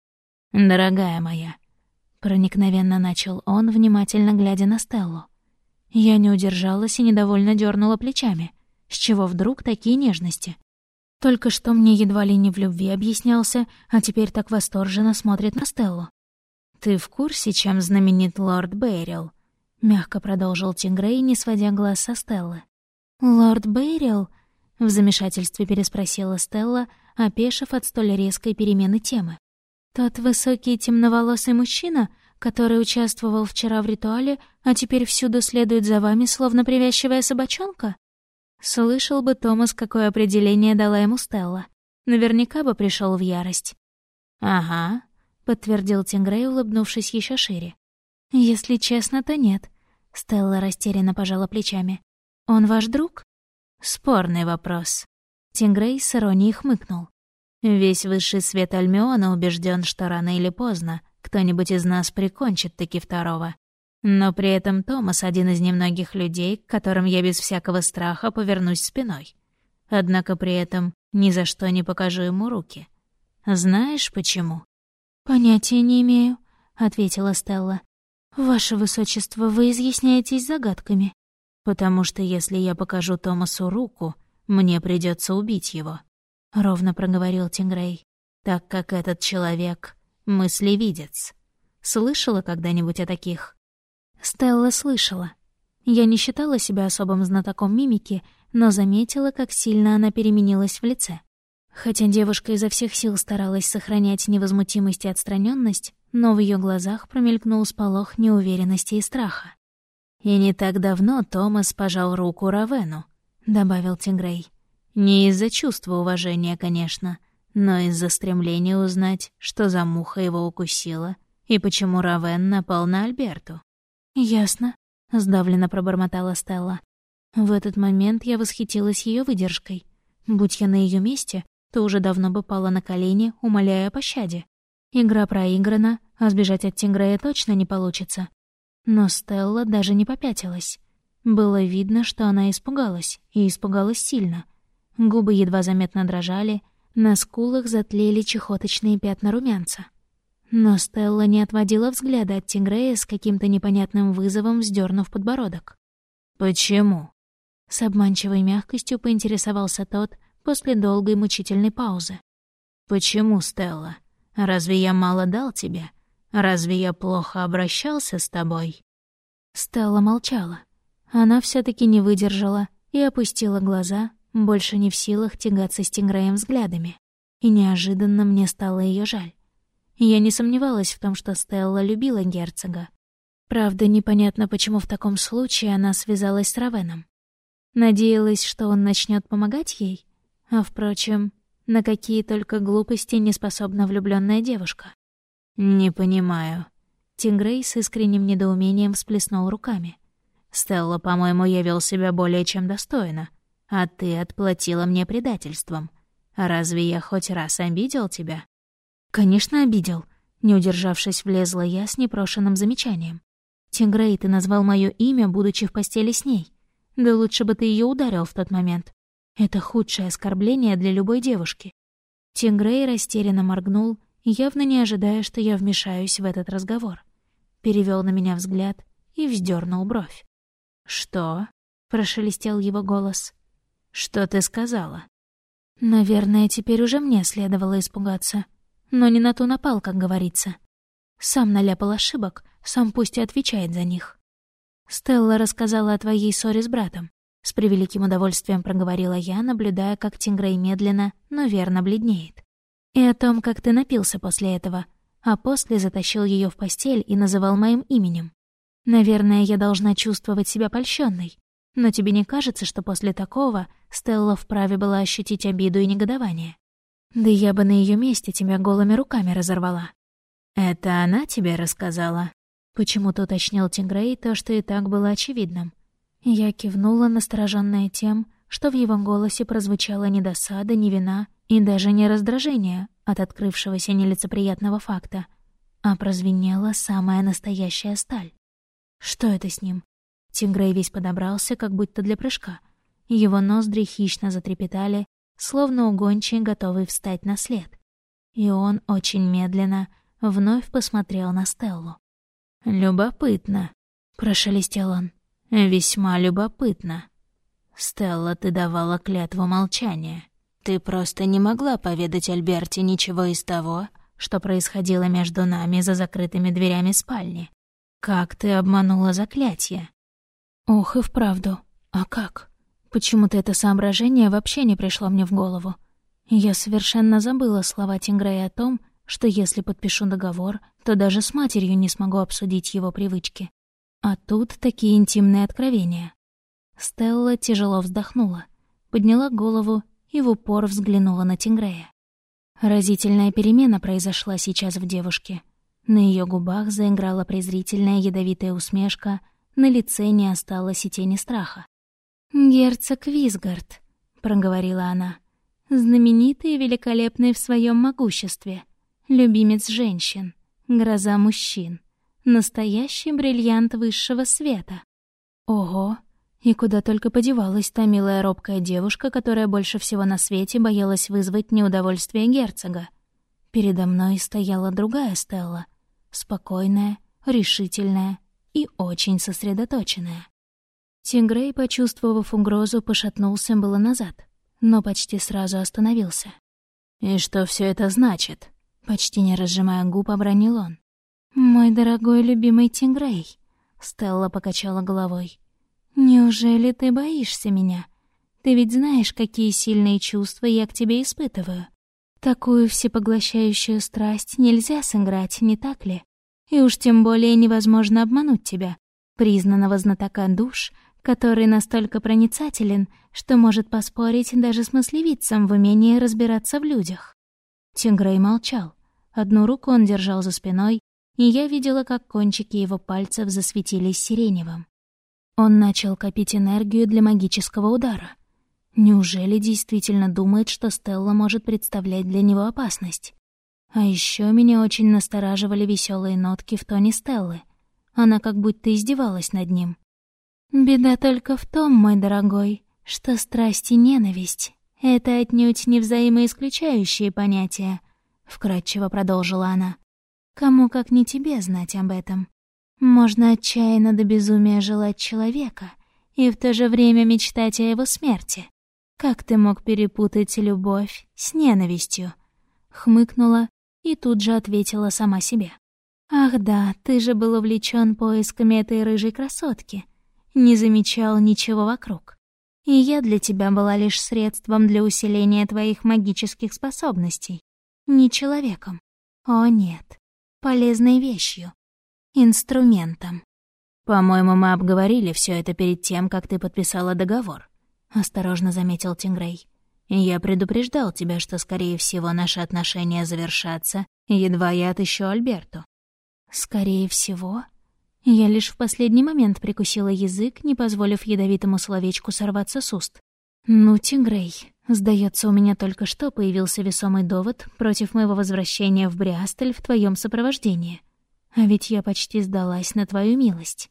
«Дорогая моя», — проникновенно начал он, внимательно глядя на Стеллу. Я не удержалась и недовольно дернула плечами. С чего вдруг такие нежности? Только что мне едва ли не в любви объяснялся, а теперь так восторженно смотрит на Стеллу. «Ты в курсе, чем знаменит лорд Бейрил?» — мягко продолжил Тингрей, не сводя глаз со Стеллы. «Лорд Бейрил?» — в замешательстве переспросила Стелла, опешив от столь резкой перемены темы. «Тот высокий темноволосый мужчина, который участвовал вчера в ритуале, а теперь всюду следует за вами, словно привязчивая собачонка?» Слышал бы Томас, какое определение дала ему Стелла. Наверняка бы пришел в ярость. «Ага», — подтвердил Тингрей, улыбнувшись еще шире. «Если честно, то нет». Стелла растерянно пожала плечами. «Он ваш друг?» «Спорный вопрос». Тингрей с иронией хмыкнул. «Весь высший свет Альмиона убежден, что рано или поздно кто-нибудь из нас прикончит таки второго. Но при этом Томас — один из немногих людей, к которым я без всякого страха повернусь спиной. Однако при этом ни за что не покажу ему руки. Знаешь почему? «Понятия не имею», — ответила Стелла. «Ваше высочество, вы изъясняетесь загадками». «Потому что если я покажу Томасу руку, мне придется убить его», — ровно проговорил Тингрей, «так как этот человек — мыслевидец. Слышала когда-нибудь о таких?» Стелла слышала. Я не считала себя особым знатоком мимики, но заметила, как сильно она переменилась в лице. Хотя девушка изо всех сил старалась сохранять невозмутимость и отстраненность, но в ее глазах промелькнул сполох неуверенности и страха. «И не так давно Томас пожал руку Равену», — добавил Тингрей. «Не из-за чувства уважения, конечно, но из-за стремления узнать, что за муха его укусила и почему Равен напал на Альберту». «Ясно», — сдавленно пробормотала Стелла. В этот момент я восхитилась ее выдержкой. Будь я на ее месте, то уже давно бы пала на колени, умоляя о пощаде. Игра проиграна, а сбежать от Тингрея точно не получится. Но Стелла даже не попятилась. Было видно, что она испугалась, и испугалась сильно. Губы едва заметно дрожали, на скулах затлели чехоточные пятна румянца. Но Стелла не отводила взгляда от Тингрея с каким-то непонятным вызовом, вздернув подбородок. «Почему?» С обманчивой мягкостью поинтересовался тот после долгой мучительной паузы. «Почему, Стелла? Разве я мало дал тебе? Разве я плохо обращался с тобой?» Стелла молчала. Она все таки не выдержала и опустила глаза, больше не в силах тягаться с Тингреем взглядами. И неожиданно мне стало ее жаль. Я не сомневалась в том, что Стелла любила герцога. Правда, непонятно, почему в таком случае она связалась с Равеном. Надеялась, что он начнет помогать ей? А, впрочем, на какие только глупости не способна влюбленная девушка. «Не понимаю». Тингрей с искренним недоумением всплеснул руками. «Стелла, по-моему, я вел себя более чем достойно, а ты отплатила мне предательством. Разве я хоть раз обидел тебя?» «Конечно, обидел», — не удержавшись, влезла я с непрошенным замечанием. «Тингрей, ты назвал мое имя, будучи в постели с ней. Да лучше бы ты ее ударил в тот момент. Это худшее оскорбление для любой девушки». Тингрей растерянно моргнул, явно не ожидая, что я вмешаюсь в этот разговор. Перевел на меня взгляд и вздернул бровь. «Что?» — прошелестел его голос. «Что ты сказала?» «Наверное, теперь уже мне следовало испугаться», но не на ту напал, как говорится. Сам наляпал ошибок, сам пусть и отвечает за них. Стелла рассказала о твоей ссоре с братом. С превеликим удовольствием проговорила я, наблюдая, как Тингрей медленно, но верно бледнеет. И о том, как ты напился после этого, а после затащил ее в постель и называл моим именем. Наверное, я должна чувствовать себя польщенной. Но тебе не кажется, что после такого Стелла вправе была ощутить обиду и негодование? Да я бы на ее месте тебя голыми руками разорвала. Это она тебе рассказала? Почему-то уточнил Тингрей то, что и так было очевидным. Я кивнула, настороженная тем, что в его голосе прозвучала ни досада, ни вина и даже не раздражение от открывшегося нелицеприятного факта, а прозвенела самая настоящая сталь. Что это с ним? Тингрей весь подобрался, как будто для прыжка. Его ноздри хищно затрепетали, словно угончий, готовый встать на след. И он очень медленно вновь посмотрел на Стеллу. «Любопытно», — прошелестел он. «Весьма любопытно. Стелла, ты давала клятву молчания. Ты просто не могла поведать Альберте ничего из того, что происходило между нами за закрытыми дверями спальни. Как ты обманула заклятие?» «Ох и вправду. А как?» Почему-то это соображение вообще не пришло мне в голову. Я совершенно забыла слова Тингрея о том, что если подпишу договор, то даже с матерью не смогу обсудить его привычки. А тут такие интимные откровения. Стелла тяжело вздохнула, подняла голову и в упор взглянула на Тингрея. Разительная перемена произошла сейчас в девушке. На ее губах заиграла презрительная ядовитая усмешка, на лице не осталось и тени страха. «Герцог Визгард», — проговорила она, — «знаменитый и великолепный в своем могуществе, любимец женщин, гроза мужчин, настоящий бриллиант высшего света». Ого, и куда только подевалась та милая робкая девушка, которая больше всего на свете боялась вызвать неудовольствие герцога. Передо мной стояла другая Стелла, спокойная, решительная и очень сосредоточенная. Тингрей, почувствовав угрозу, пошатнулся было назад, но почти сразу остановился. «И что все это значит?» Почти не разжимая губ, обронил он. «Мой дорогой любимый Тингрей», — Стелла покачала головой. «Неужели ты боишься меня? Ты ведь знаешь, какие сильные чувства я к тебе испытываю. Такую всепоглощающую страсть нельзя сыграть, не так ли? И уж тем более невозможно обмануть тебя, признанного знатока душ, который настолько проницателен, что может поспорить даже с мыслевицем в умении разбираться в людях. Тингрей молчал. Одну руку он держал за спиной, и я видела, как кончики его пальцев засветились сиреневым. Он начал копить энергию для магического удара. Неужели действительно думает, что Стелла может представлять для него опасность? А еще меня очень настораживали веселые нотки в тоне Стеллы. Она как будто издевалась над ним. «Беда только в том, мой дорогой, что страсть и ненависть — это отнюдь не взаимоисключающие понятия», — вкратчиво продолжила она. «Кому как не тебе знать об этом? Можно отчаянно до безумия желать человека и в то же время мечтать о его смерти. Как ты мог перепутать любовь с ненавистью?» Хмыкнула и тут же ответила сама себе. «Ах да, ты же был увлечен поисками этой рыжей красотки» не замечал ничего вокруг. И я для тебя была лишь средством для усиления твоих магических способностей. Не человеком. О нет. Полезной вещью. Инструментом. «По-моему, мы обговорили все это перед тем, как ты подписала договор», — осторожно заметил Тингрей. «Я предупреждал тебя, что, скорее всего, наши отношения завершатся, едва я отыщу Альберту». «Скорее всего?» Я лишь в последний момент прикусила язык, не позволив ядовитому словечку сорваться с уст. «Ну, Тингрей, сдается, у меня только что появился весомый довод против моего возвращения в Бриастель в твоем сопровождении. А ведь я почти сдалась на твою милость».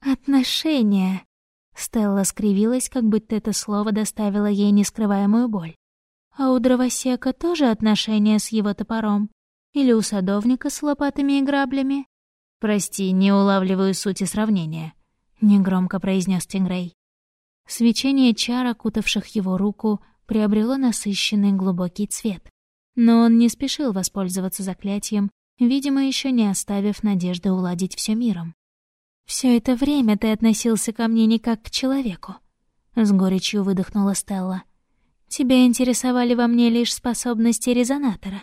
«Отношения!» Стелла скривилась, как будто это слово доставило ей нескрываемую боль. «А у дровосека тоже отношения с его топором? Или у садовника с лопатами и граблями?» «Прости, не улавливаю сути сравнения», — негромко произнес Тингрей. Свечение чар, окутавших его руку, приобрело насыщенный глубокий цвет. Но он не спешил воспользоваться заклятием, видимо, еще не оставив надежды уладить все миром. Все это время ты относился ко мне не как к человеку», — с горечью выдохнула Стелла. «Тебя интересовали во мне лишь способности резонатора.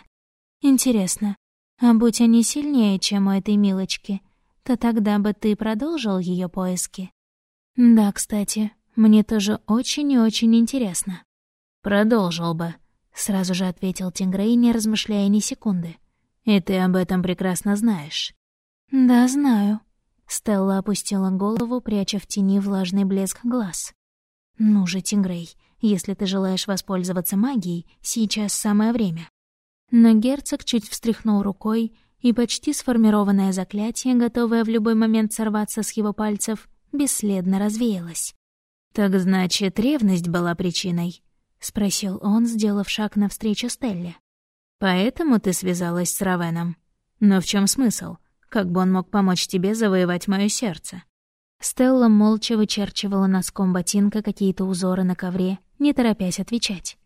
Интересно, а будь они сильнее, чем у этой милочки, то тогда бы ты продолжил ее поиски. Да, кстати, мне тоже очень и очень интересно. Продолжил бы, сразу же ответил Тингрей, не размышляя ни секунды. И ты об этом прекрасно знаешь. Да, знаю. Стелла опустила голову, пряча в тени влажный блеск глаз. «Ну же, Тингрей, если ты желаешь воспользоваться магией, сейчас самое время. Но герцог чуть встряхнул рукой, и почти сформированное заклятие, готовое в любой момент сорваться с его пальцев, бесследно развеялось. «Так значит, ревность была причиной?» — спросил он, сделав шаг навстречу Стелле. «Поэтому ты связалась с Равеном? Но в чем смысл? Как бы он мог помочь тебе завоевать мое сердце?» Стелла молча вычерчивала носком ботинка какие-то узоры на ковре, не торопясь отвечать.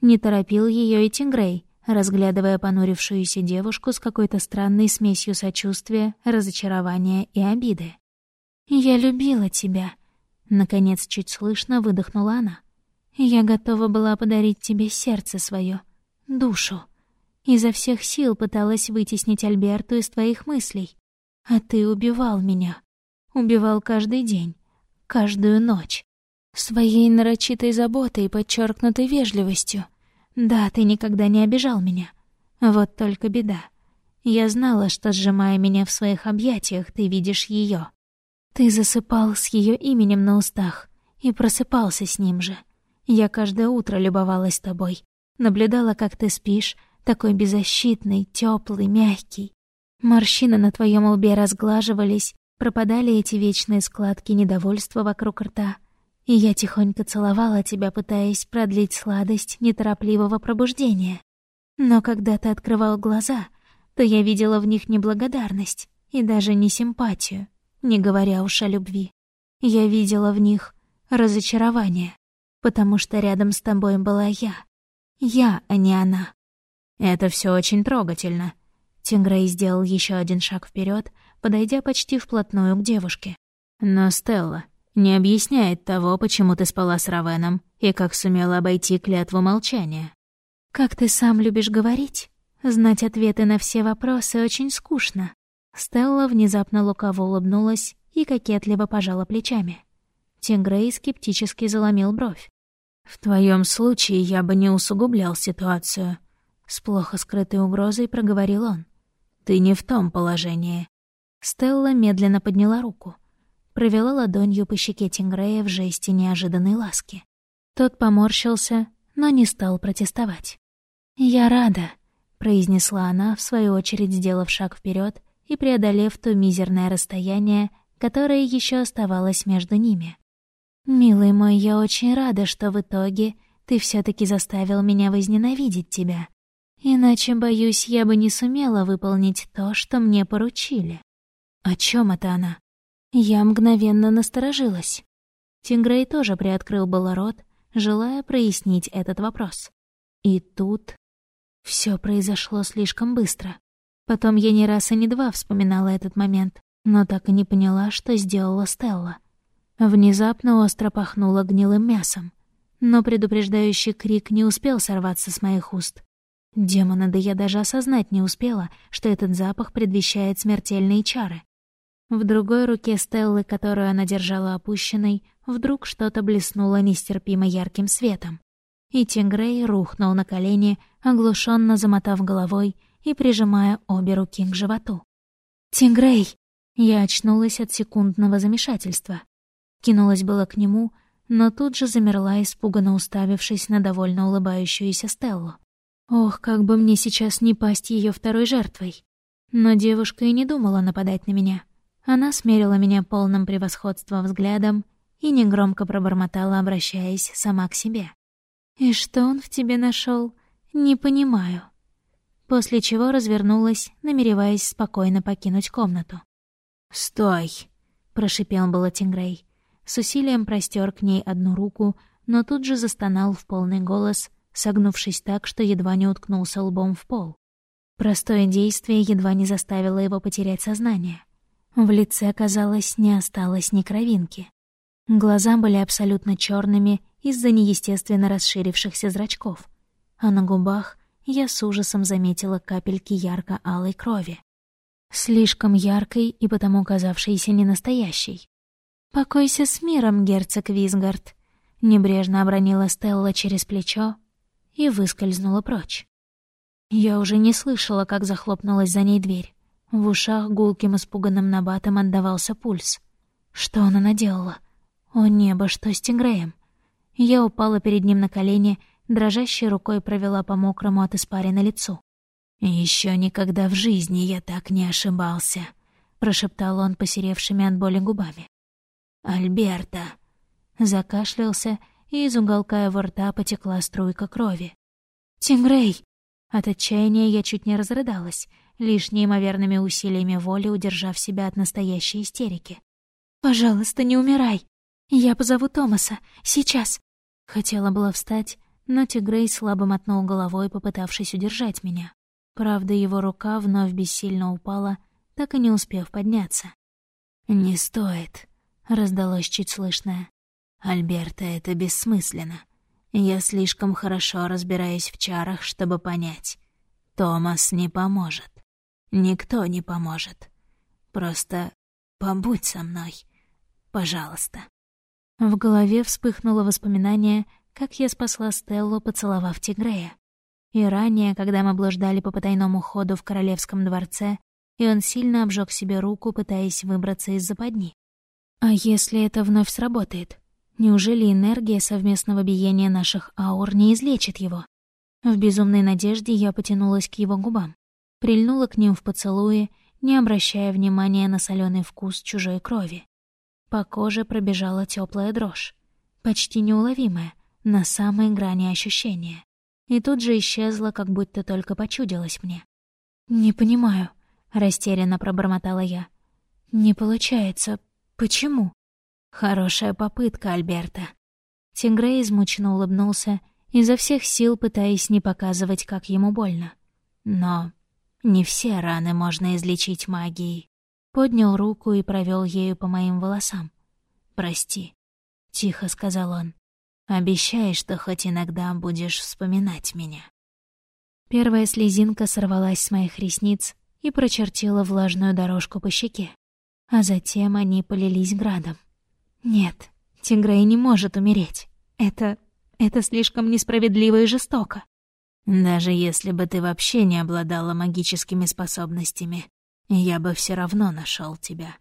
Не торопил ее и Тингрей, разглядывая понурившуюся девушку с какой-то странной смесью сочувствия, разочарования и обиды. «Я любила тебя», — наконец чуть слышно выдохнула она. «Я готова была подарить тебе сердце свое, душу. Изо всех сил пыталась вытеснить Альберту из твоих мыслей. А ты убивал меня. Убивал каждый день, каждую ночь. Своей нарочитой заботой и подчеркнутой вежливостью. Да, ты никогда не обижал меня. Вот только беда. Я знала, что, сжимая меня в своих объятиях, ты видишь ее. Ты засыпал с ее именем на устах и просыпался с ним же. Я каждое утро любовалась тобой, наблюдала, как ты спишь, такой беззащитный, теплый, мягкий. Морщины на твоем лбе разглаживались, пропадали эти вечные складки недовольства вокруг рта — и я тихонько целовала тебя, пытаясь продлить сладость неторопливого пробуждения. Но когда ты открывал глаза, то я видела в них неблагодарность и даже не симпатию, не говоря уж о любви. Я видела в них разочарование, потому что рядом с тобой была я. Я, а не она. Это все очень трогательно. Тингрей сделал еще один шаг вперед, подойдя почти вплотную к девушке. Но, Стелла, не объясняет того, почему ты спала с Равеном и как сумела обойти клятву молчания. Как ты сам любишь говорить, знать ответы на все вопросы очень скучно. Стелла внезапно лукаво улыбнулась и кокетливо пожала плечами. Тингрей скептически заломил бровь. «В твоем случае я бы не усугублял ситуацию», — с плохо скрытой угрозой проговорил он. «Ты не в том положении». Стелла медленно подняла руку провела ладонью по щеке Тингрея в жесте неожиданной ласки. Тот поморщился, но не стал протестовать. «Я рада», — произнесла она, в свою очередь сделав шаг вперед и преодолев то мизерное расстояние, которое еще оставалось между ними. «Милый мой, я очень рада, что в итоге ты все таки заставил меня возненавидеть тебя. Иначе, боюсь, я бы не сумела выполнить то, что мне поручили». «О чем это она?» Я мгновенно насторожилась. Тингрей тоже приоткрыл было рот, желая прояснить этот вопрос. И тут все произошло слишком быстро. Потом я не раз и не два вспоминала этот момент, но так и не поняла, что сделала Стелла. Внезапно остро пахнуло гнилым мясом, но предупреждающий крик не успел сорваться с моих уст. Демона, да я даже осознать не успела, что этот запах предвещает смертельные чары. В другой руке Стеллы, которую она держала опущенной, вдруг что-то блеснуло нестерпимо ярким светом. И Тингрей рухнул на колени, оглушенно замотав головой и прижимая обе руки к животу. «Тингрей!» Я очнулась от секундного замешательства. Кинулась было к нему, но тут же замерла, испуганно уставившись на довольно улыбающуюся Стеллу. Ох, как бы мне сейчас не пасть ее второй жертвой. Но девушка и не думала нападать на меня. Она смерила меня полным превосходства взглядом и негромко пробормотала, обращаясь сама к себе. «И что он в тебе нашел? Не понимаю». После чего развернулась, намереваясь спокойно покинуть комнату. «Стой!» — прошипел было Тингрей. С усилием простер к ней одну руку, но тут же застонал в полный голос, согнувшись так, что едва не уткнулся лбом в пол. Простое действие едва не заставило его потерять сознание. В лице, казалось, не осталось ни кровинки. Глаза были абсолютно черными из-за неестественно расширившихся зрачков, а на губах я с ужасом заметила капельки ярко-алой крови. Слишком яркой и потому казавшейся ненастоящей. «Покойся с миром, герцог Визгард», — небрежно обронила Стелла через плечо и выскользнула прочь. Я уже не слышала, как захлопнулась за ней дверь. В ушах гулким испуганным набатом отдавался пульс. Что она наделала? О небо, что с Тингреем? Я упала перед ним на колени, дрожащей рукой провела по мокрому от испарина лицу. Еще никогда в жизни я так не ошибался», — прошептал он посеревшими от боли губами. «Альберта!» Закашлялся, и из уголка его рта потекла струйка крови. «Тингрей!» От отчаяния я чуть не разрыдалась, лишь неимоверными усилиями воли удержав себя от настоящей истерики. «Пожалуйста, не умирай! Я позову Томаса, сейчас!» Хотела было встать, но Тигрей слабо мотнул головой, попытавшись удержать меня. Правда, его рука вновь бессильно упала, так и не успев подняться. «Не стоит», — раздалось чуть слышное. «Альберта, это бессмысленно. Я слишком хорошо разбираюсь в чарах, чтобы понять. Томас не поможет. Никто не поможет. Просто побудь со мной. Пожалуйста». В голове вспыхнуло воспоминание, как я спасла Стеллу, поцеловав Тигрея. И ранее, когда мы блуждали по потайному ходу в королевском дворце, и он сильно обжег себе руку, пытаясь выбраться из западни. А если это вновь сработает? Неужели энергия совместного биения наших аур не излечит его? В безумной надежде я потянулась к его губам прильнула к ним в поцелуе, не обращая внимания на соленый вкус чужой крови. По коже пробежала теплая дрожь, почти неуловимая, на самой грани ощущения. И тут же исчезла, как будто только почудилась мне. «Не понимаю», — растерянно пробормотала я. «Не получается. Почему?» «Хорошая попытка, Альберта». Тингрей измученно улыбнулся, изо всех сил пытаясь не показывать, как ему больно. «Но не все раны можно излечить магией. Поднял руку и провел ею по моим волосам. «Прости», — тихо сказал он. «Обещай, что хоть иногда будешь вспоминать меня». Первая слезинка сорвалась с моих ресниц и прочертила влажную дорожку по щеке, а затем они полились градом. «Нет, Тигрей не может умереть. Это... это слишком несправедливо и жестоко. Даже если бы ты вообще не обладала магическими способностями, я бы все равно нашел тебя.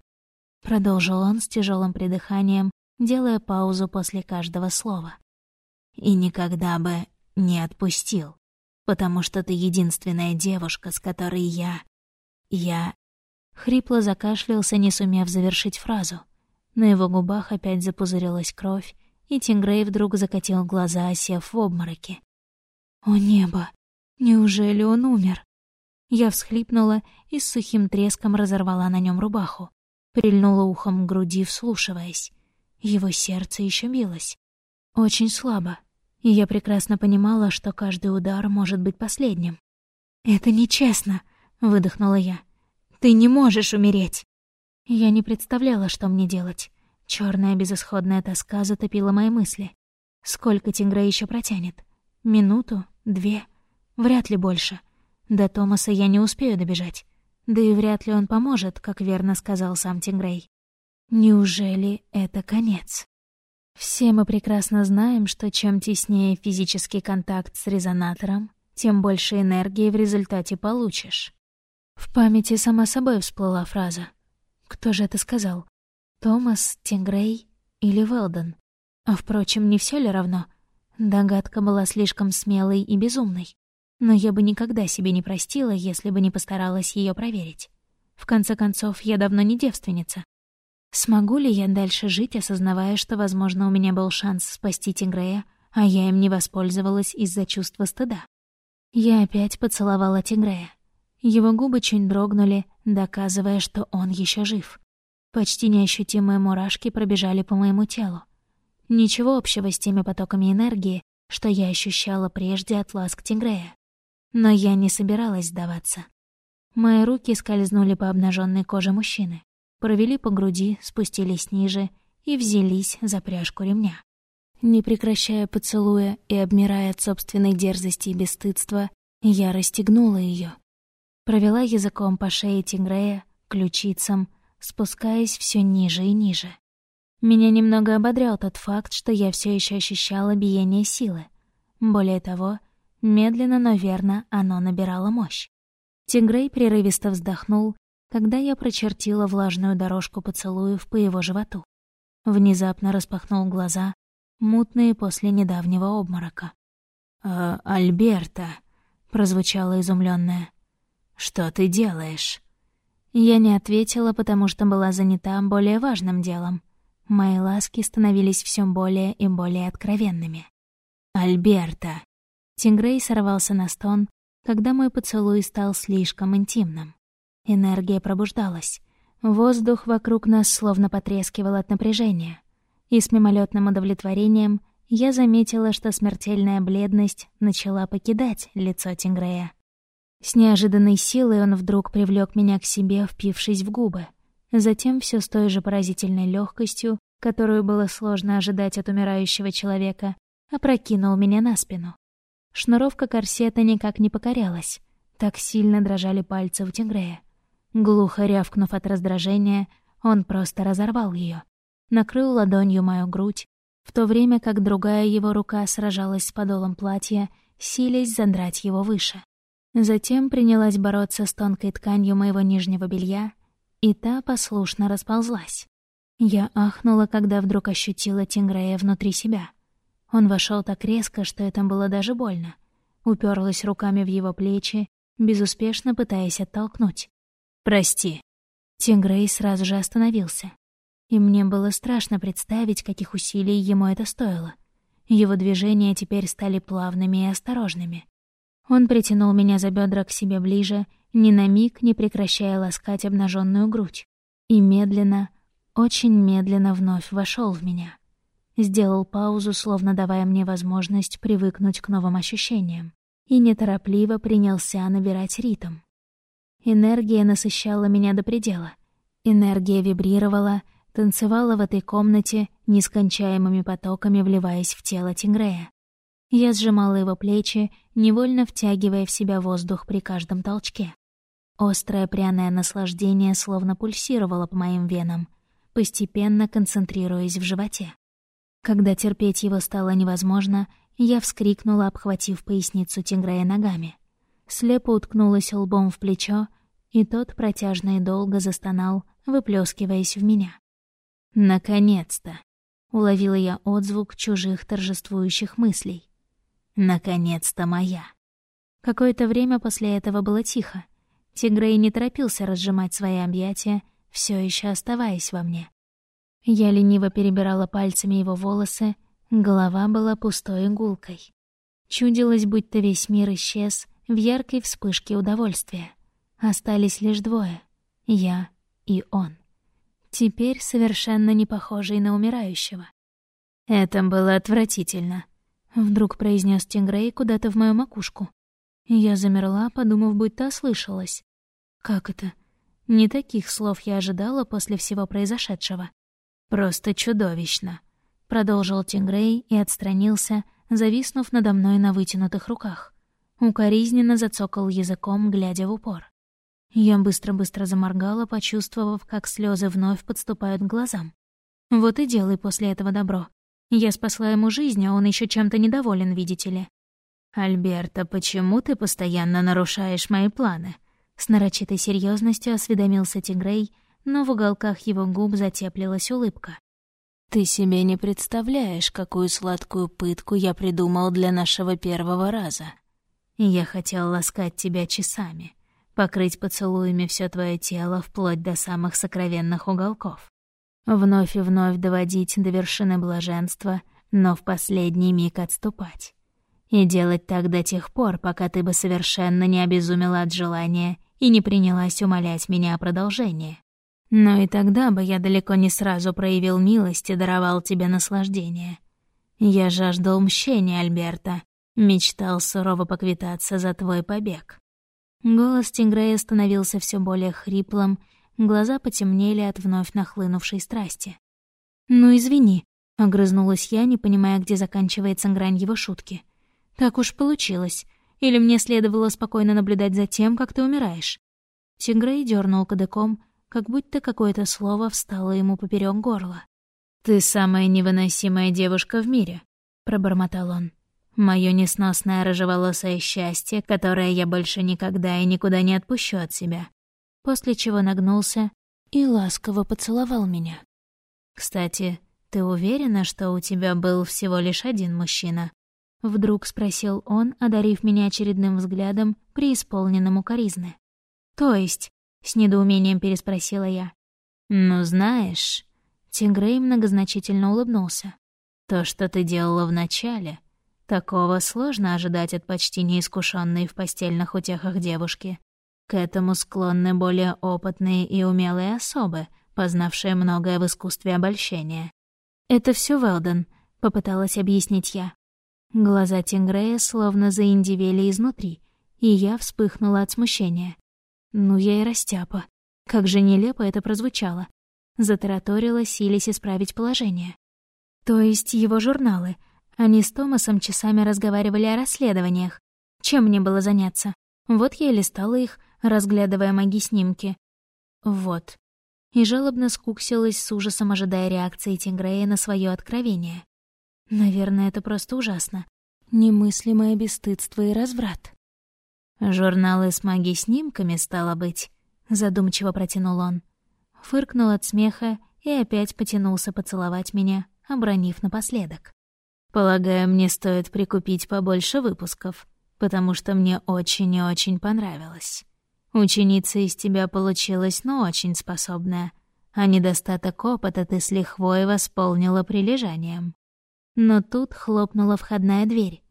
Продолжил он с тяжелым придыханием, делая паузу после каждого слова. и никогда бы не отпустил, потому что ты единственная девушка, с которой я... я...» Хрипло закашлялся, не сумев завершить фразу. На его губах опять запузырилась кровь, и Тингрей вдруг закатил глаза, осев в обмороке. «О небо! Неужели он умер?» Я всхлипнула и с сухим треском разорвала на нем рубаху. Прильнула ухом к груди, вслушиваясь. Его сердце еще билось. Очень слабо. И я прекрасно понимала, что каждый удар может быть последним. «Это нечестно», — выдохнула я. «Ты не можешь умереть!» Я не представляла, что мне делать. Черная безысходная тоска затопила мои мысли. Сколько Тингра еще протянет? Минуту? Две? Вряд ли больше. До Томаса я не успею добежать. Да и вряд ли он поможет, как верно сказал сам Тингрей. Неужели это конец? Все мы прекрасно знаем, что чем теснее физический контакт с резонатором, тем больше энергии в результате получишь. В памяти сама собой всплыла фраза. Кто же это сказал? Томас, Тингрей или Велден? А впрочем, не все ли равно? Догадка была слишком смелой и безумной но я бы никогда себе не простила, если бы не постаралась ее проверить. В конце концов, я давно не девственница. Смогу ли я дальше жить, осознавая, что, возможно, у меня был шанс спасти Тигрея, а я им не воспользовалась из-за чувства стыда? Я опять поцеловала Тигрея. Его губы чуть дрогнули, доказывая, что он еще жив. Почти неощутимые мурашки пробежали по моему телу. Ничего общего с теми потоками энергии, что я ощущала прежде от ласк Тигрея. Но я не собиралась сдаваться. Мои руки скользнули по обнаженной коже мужчины, провели по груди, спустились ниже и взялись за пряжку ремня. Не прекращая поцелуя и обмирая от собственной дерзости и бесстыдства, я расстегнула ее. Провела языком по шее Тигрея, ключицам, спускаясь все ниже и ниже. Меня немного ободрял тот факт, что я все еще ощущала биение силы. Более того, Медленно, но верно оно набирало мощь. Тигрей прерывисто вздохнул, когда я прочертила влажную дорожку поцелуев по его животу. Внезапно распахнул глаза, мутные после недавнего обморока. «Э, «Альберта», — прозвучало изумленное, — «что ты делаешь?» Я не ответила, потому что была занята более важным делом. Мои ласки становились все более и более откровенными. «Альберта», Тингрей сорвался на стон, когда мой поцелуй стал слишком интимным. Энергия пробуждалась. Воздух вокруг нас словно потрескивал от напряжения. И с мимолетным удовлетворением я заметила, что смертельная бледность начала покидать лицо Тингрея. С неожиданной силой он вдруг привлек меня к себе, впившись в губы. Затем все с той же поразительной легкостью, которую было сложно ожидать от умирающего человека, опрокинул меня на спину. Шнуровка корсета никак не покорялась. Так сильно дрожали пальцы у Тингрея. Глухо рявкнув от раздражения, он просто разорвал ее, накрыл ладонью мою грудь, в то время как другая его рука сражалась с подолом платья, силясь задрать его выше. Затем принялась бороться с тонкой тканью моего нижнего белья, и та послушно расползлась. Я ахнула, когда вдруг ощутила Тингрея внутри себя — он вошел так резко, что это было даже больно. Уперлась руками в его плечи, безуспешно пытаясь оттолкнуть. «Прости». Тингрей сразу же остановился. И мне было страшно представить, каких усилий ему это стоило. Его движения теперь стали плавными и осторожными. Он притянул меня за бедра к себе ближе, ни на миг не прекращая ласкать обнаженную грудь. И медленно, очень медленно вновь вошел в меня. Сделал паузу, словно давая мне возможность привыкнуть к новым ощущениям, и неторопливо принялся набирать ритм. Энергия насыщала меня до предела. Энергия вибрировала, танцевала в этой комнате, нескончаемыми потоками вливаясь в тело Тингрея. Я сжимала его плечи, невольно втягивая в себя воздух при каждом толчке. Острое пряное наслаждение словно пульсировало по моим венам, постепенно концентрируясь в животе. Когда терпеть его стало невозможно, я вскрикнула, обхватив поясницу Тигрея ногами. Слепо уткнулась лбом в плечо, и тот протяжно и долго застонал, выплескиваясь в меня. «Наконец-то!» Уловила я отзвук чужих торжествующих мыслей. Наконец-то моя. Какое-то время после этого было тихо. Тигрей не торопился разжимать свои объятия, все еще оставаясь во мне. Я лениво перебирала пальцами его волосы, голова была пустой игулкой. Чудилось, будто весь мир исчез в яркой вспышке удовольствия. Остались лишь двое — я и он. Теперь совершенно не похожий на умирающего. «Это было отвратительно», — вдруг произнес Тингрей куда-то в мою макушку. Я замерла, подумав, будто ослышалась. «Как это? Не таких слов я ожидала после всего произошедшего». «Просто чудовищно», — продолжил Тингрей и отстранился, зависнув надо мной на вытянутых руках. Укоризненно зацокал языком, глядя в упор. Я быстро-быстро заморгала, почувствовав, как слезы вновь подступают к глазам. Вот и делай после этого добро. Я спасла ему жизнь, а он еще чем-то недоволен, видите ли. «Альберта, почему ты постоянно нарушаешь мои планы?» С нарочитой серьезностью осведомился Тигрей, но в уголках его губ затеплилась улыбка. «Ты себе не представляешь, какую сладкую пытку я придумал для нашего первого раза. Я хотел ласкать тебя часами, покрыть поцелуями все твое тело вплоть до самых сокровенных уголков. Вновь и вновь доводить до вершины блаженства, но в последний миг отступать. И делать так до тех пор, пока ты бы совершенно не обезумела от желания и не принялась умолять меня о продолжении. Но и тогда бы я далеко не сразу проявил милость и даровал тебе наслаждение. Я жаждал мщения, Альберта, мечтал сурово поквитаться за твой побег. Голос Тингрея становился все более хриплым, глаза потемнели от вновь нахлынувшей страсти. «Ну, извини», — огрызнулась я, не понимая, где заканчивается грань его шутки. «Так уж получилось. Или мне следовало спокойно наблюдать за тем, как ты умираешь?» Тигрей дернул кадыком, как будто какое-то слово встало ему поперек горла. «Ты самая невыносимая девушка в мире», — пробормотал он. Моё несносное рыжеволосое счастье, которое я больше никогда и никуда не отпущу от себя. После чего нагнулся и ласково поцеловал меня. «Кстати, ты уверена, что у тебя был всего лишь один мужчина?» Вдруг спросил он, одарив меня очередным взглядом, преисполненным укоризны. «То есть?» — с недоумением переспросила я. «Ну, знаешь...» Тингрей многозначительно улыбнулся. «То, что ты делала вначале, Такого сложно ожидать от почти неискушенной в постельных утехах девушки. К этому склонны более опытные и умелые особы, познавшие многое в искусстве обольщения. «Это все Велден», — попыталась объяснить я. Глаза Тингрея словно заиндивели изнутри, и я вспыхнула от смущения. Ну я и растяпа. Как же нелепо это прозвучало. Затараторила, силясь исправить положение. То есть его журналы — они с Томасом часами разговаривали о расследованиях. Чем мне было заняться? Вот я и листала их, разглядывая мои снимки. Вот. И жалобно скуксилась с ужасом, ожидая реакции Тингрея на свое откровение. Наверное, это просто ужасно. Немыслимое бесстыдство и разврат. «Журналы с маги-снимками, стало быть», — задумчиво протянул он. Фыркнул от смеха и опять потянулся поцеловать меня, обронив напоследок. Полагаю, мне стоит прикупить побольше выпусков, потому что мне очень и очень понравилось. Ученица из тебя получилась, но очень способная, а недостаток опыта ты с лихвой восполнила прилежанием. Но тут хлопнула входная дверь.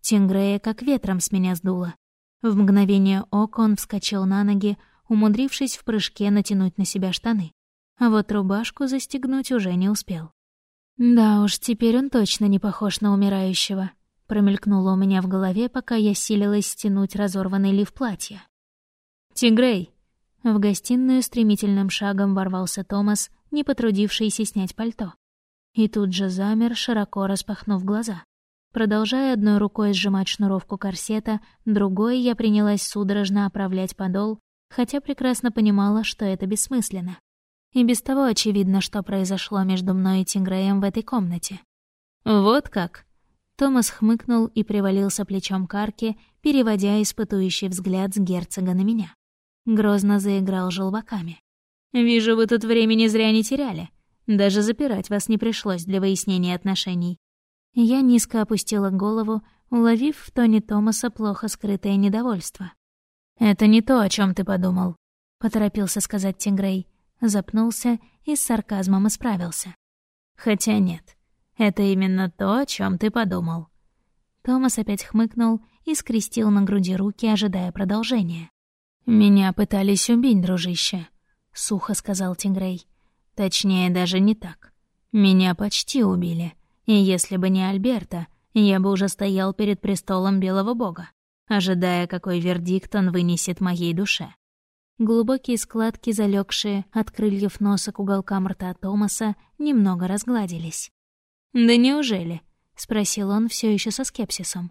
Тингрея как ветром с меня сдуло. В мгновение ока он вскочил на ноги, умудрившись в прыжке натянуть на себя штаны. А вот рубашку застегнуть уже не успел. «Да уж, теперь он точно не похож на умирающего», — промелькнуло у меня в голове, пока я силилась стянуть разорванный лиф платья. «Тигрей!» В гостиную стремительным шагом ворвался Томас, не потрудившийся снять пальто. И тут же замер, широко распахнув глаза. Продолжая одной рукой сжимать шнуровку корсета, другой я принялась судорожно оправлять подол, хотя прекрасно понимала, что это бессмысленно. И без того очевидно, что произошло между мной и Тингреем в этой комнате. «Вот как!» Томас хмыкнул и привалился плечом к арке, переводя испытующий взгляд с герцога на меня. Грозно заиграл желваками. «Вижу, вы тут времени зря не теряли. Даже запирать вас не пришлось для выяснения отношений. Я низко опустила голову, уловив в тоне Томаса плохо скрытое недовольство. «Это не то, о чем ты подумал», — поторопился сказать Тингрей. Запнулся и с сарказмом исправился. «Хотя нет, это именно то, о чем ты подумал». Томас опять хмыкнул и скрестил на груди руки, ожидая продолжения. «Меня пытались убить, дружище», — сухо сказал Тингрей. «Точнее, даже не так. Меня почти убили, и если бы не Альберта, я бы уже стоял перед престолом Белого Бога, ожидая, какой вердикт он вынесет моей душе». Глубокие складки, залегшие от крыльев носа к уголкам рта Томаса, немного разгладились. «Да неужели?» — спросил он все еще со скепсисом.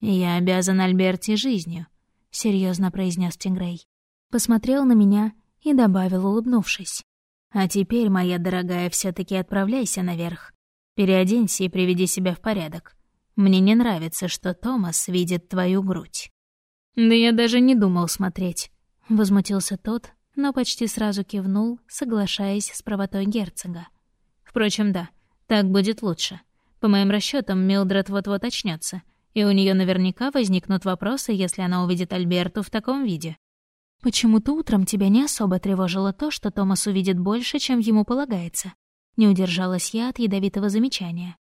«Я обязан Альберте жизнью серьезно произнес Тингрей. Посмотрел на меня и добавил, улыбнувшись. «А теперь, моя дорогая, все таки отправляйся наверх. Переоденься и приведи себя в порядок. Мне не нравится, что Томас видит твою грудь». «Да я даже не думал смотреть», — возмутился тот, но почти сразу кивнул, соглашаясь с правотой герцога. «Впрочем, да, так будет лучше. По моим расчетам, Милдред вот-вот очнется, и у нее наверняка возникнут вопросы, если она увидит Альберту в таком виде. Почему-то утром тебя не особо тревожило то, что Томас увидит больше, чем ему полагается. Не удержалась я от ядовитого замечания.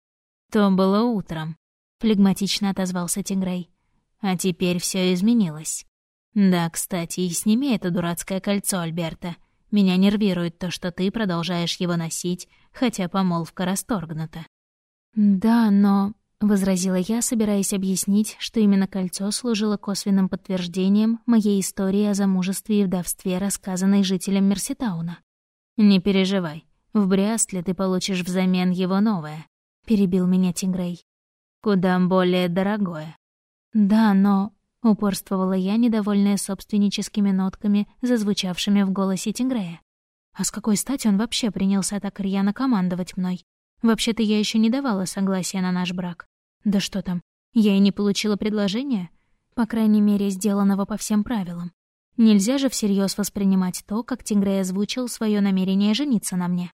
То было утром, флегматично отозвался Тингрей. А теперь все изменилось. Да, кстати, и сними это дурацкое кольцо, Альберта. Меня нервирует то, что ты продолжаешь его носить, хотя помолвка расторгнута. Да, но — возразила я, собираясь объяснить, что именно кольцо служило косвенным подтверждением моей истории о замужестве и вдовстве, рассказанной жителям Мерситауна. «Не переживай, в Бриастле ты получишь взамен его новое», — перебил меня Тингрей. «Куда более дорогое». «Да, но...» — упорствовала я, недовольная собственническими нотками, зазвучавшими в голосе Тингрея. «А с какой стати он вообще принялся так рьяно командовать мной? Вообще-то я еще не давала согласия на наш брак. Да что там, я и не получила предложения. По крайней мере, сделанного по всем правилам. Нельзя же всерьез воспринимать то, как Тингрей озвучил свое намерение жениться на мне.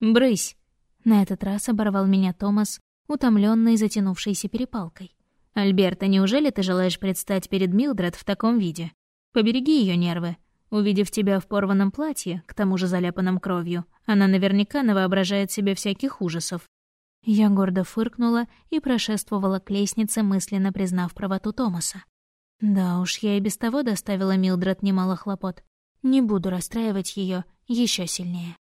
«Брысь!» На этот раз оборвал меня Томас, утомленный затянувшейся перепалкой. «Альберта, неужели ты желаешь предстать перед Милдред в таком виде? Побереги ее нервы. Увидев тебя в порванном платье, к тому же заляпанном кровью, она наверняка навоображает себе всяких ужасов. Я гордо фыркнула и прошествовала к лестнице, мысленно признав правоту Томаса. Да уж, я и без того доставила Милдред немало хлопот. Не буду расстраивать ее еще сильнее.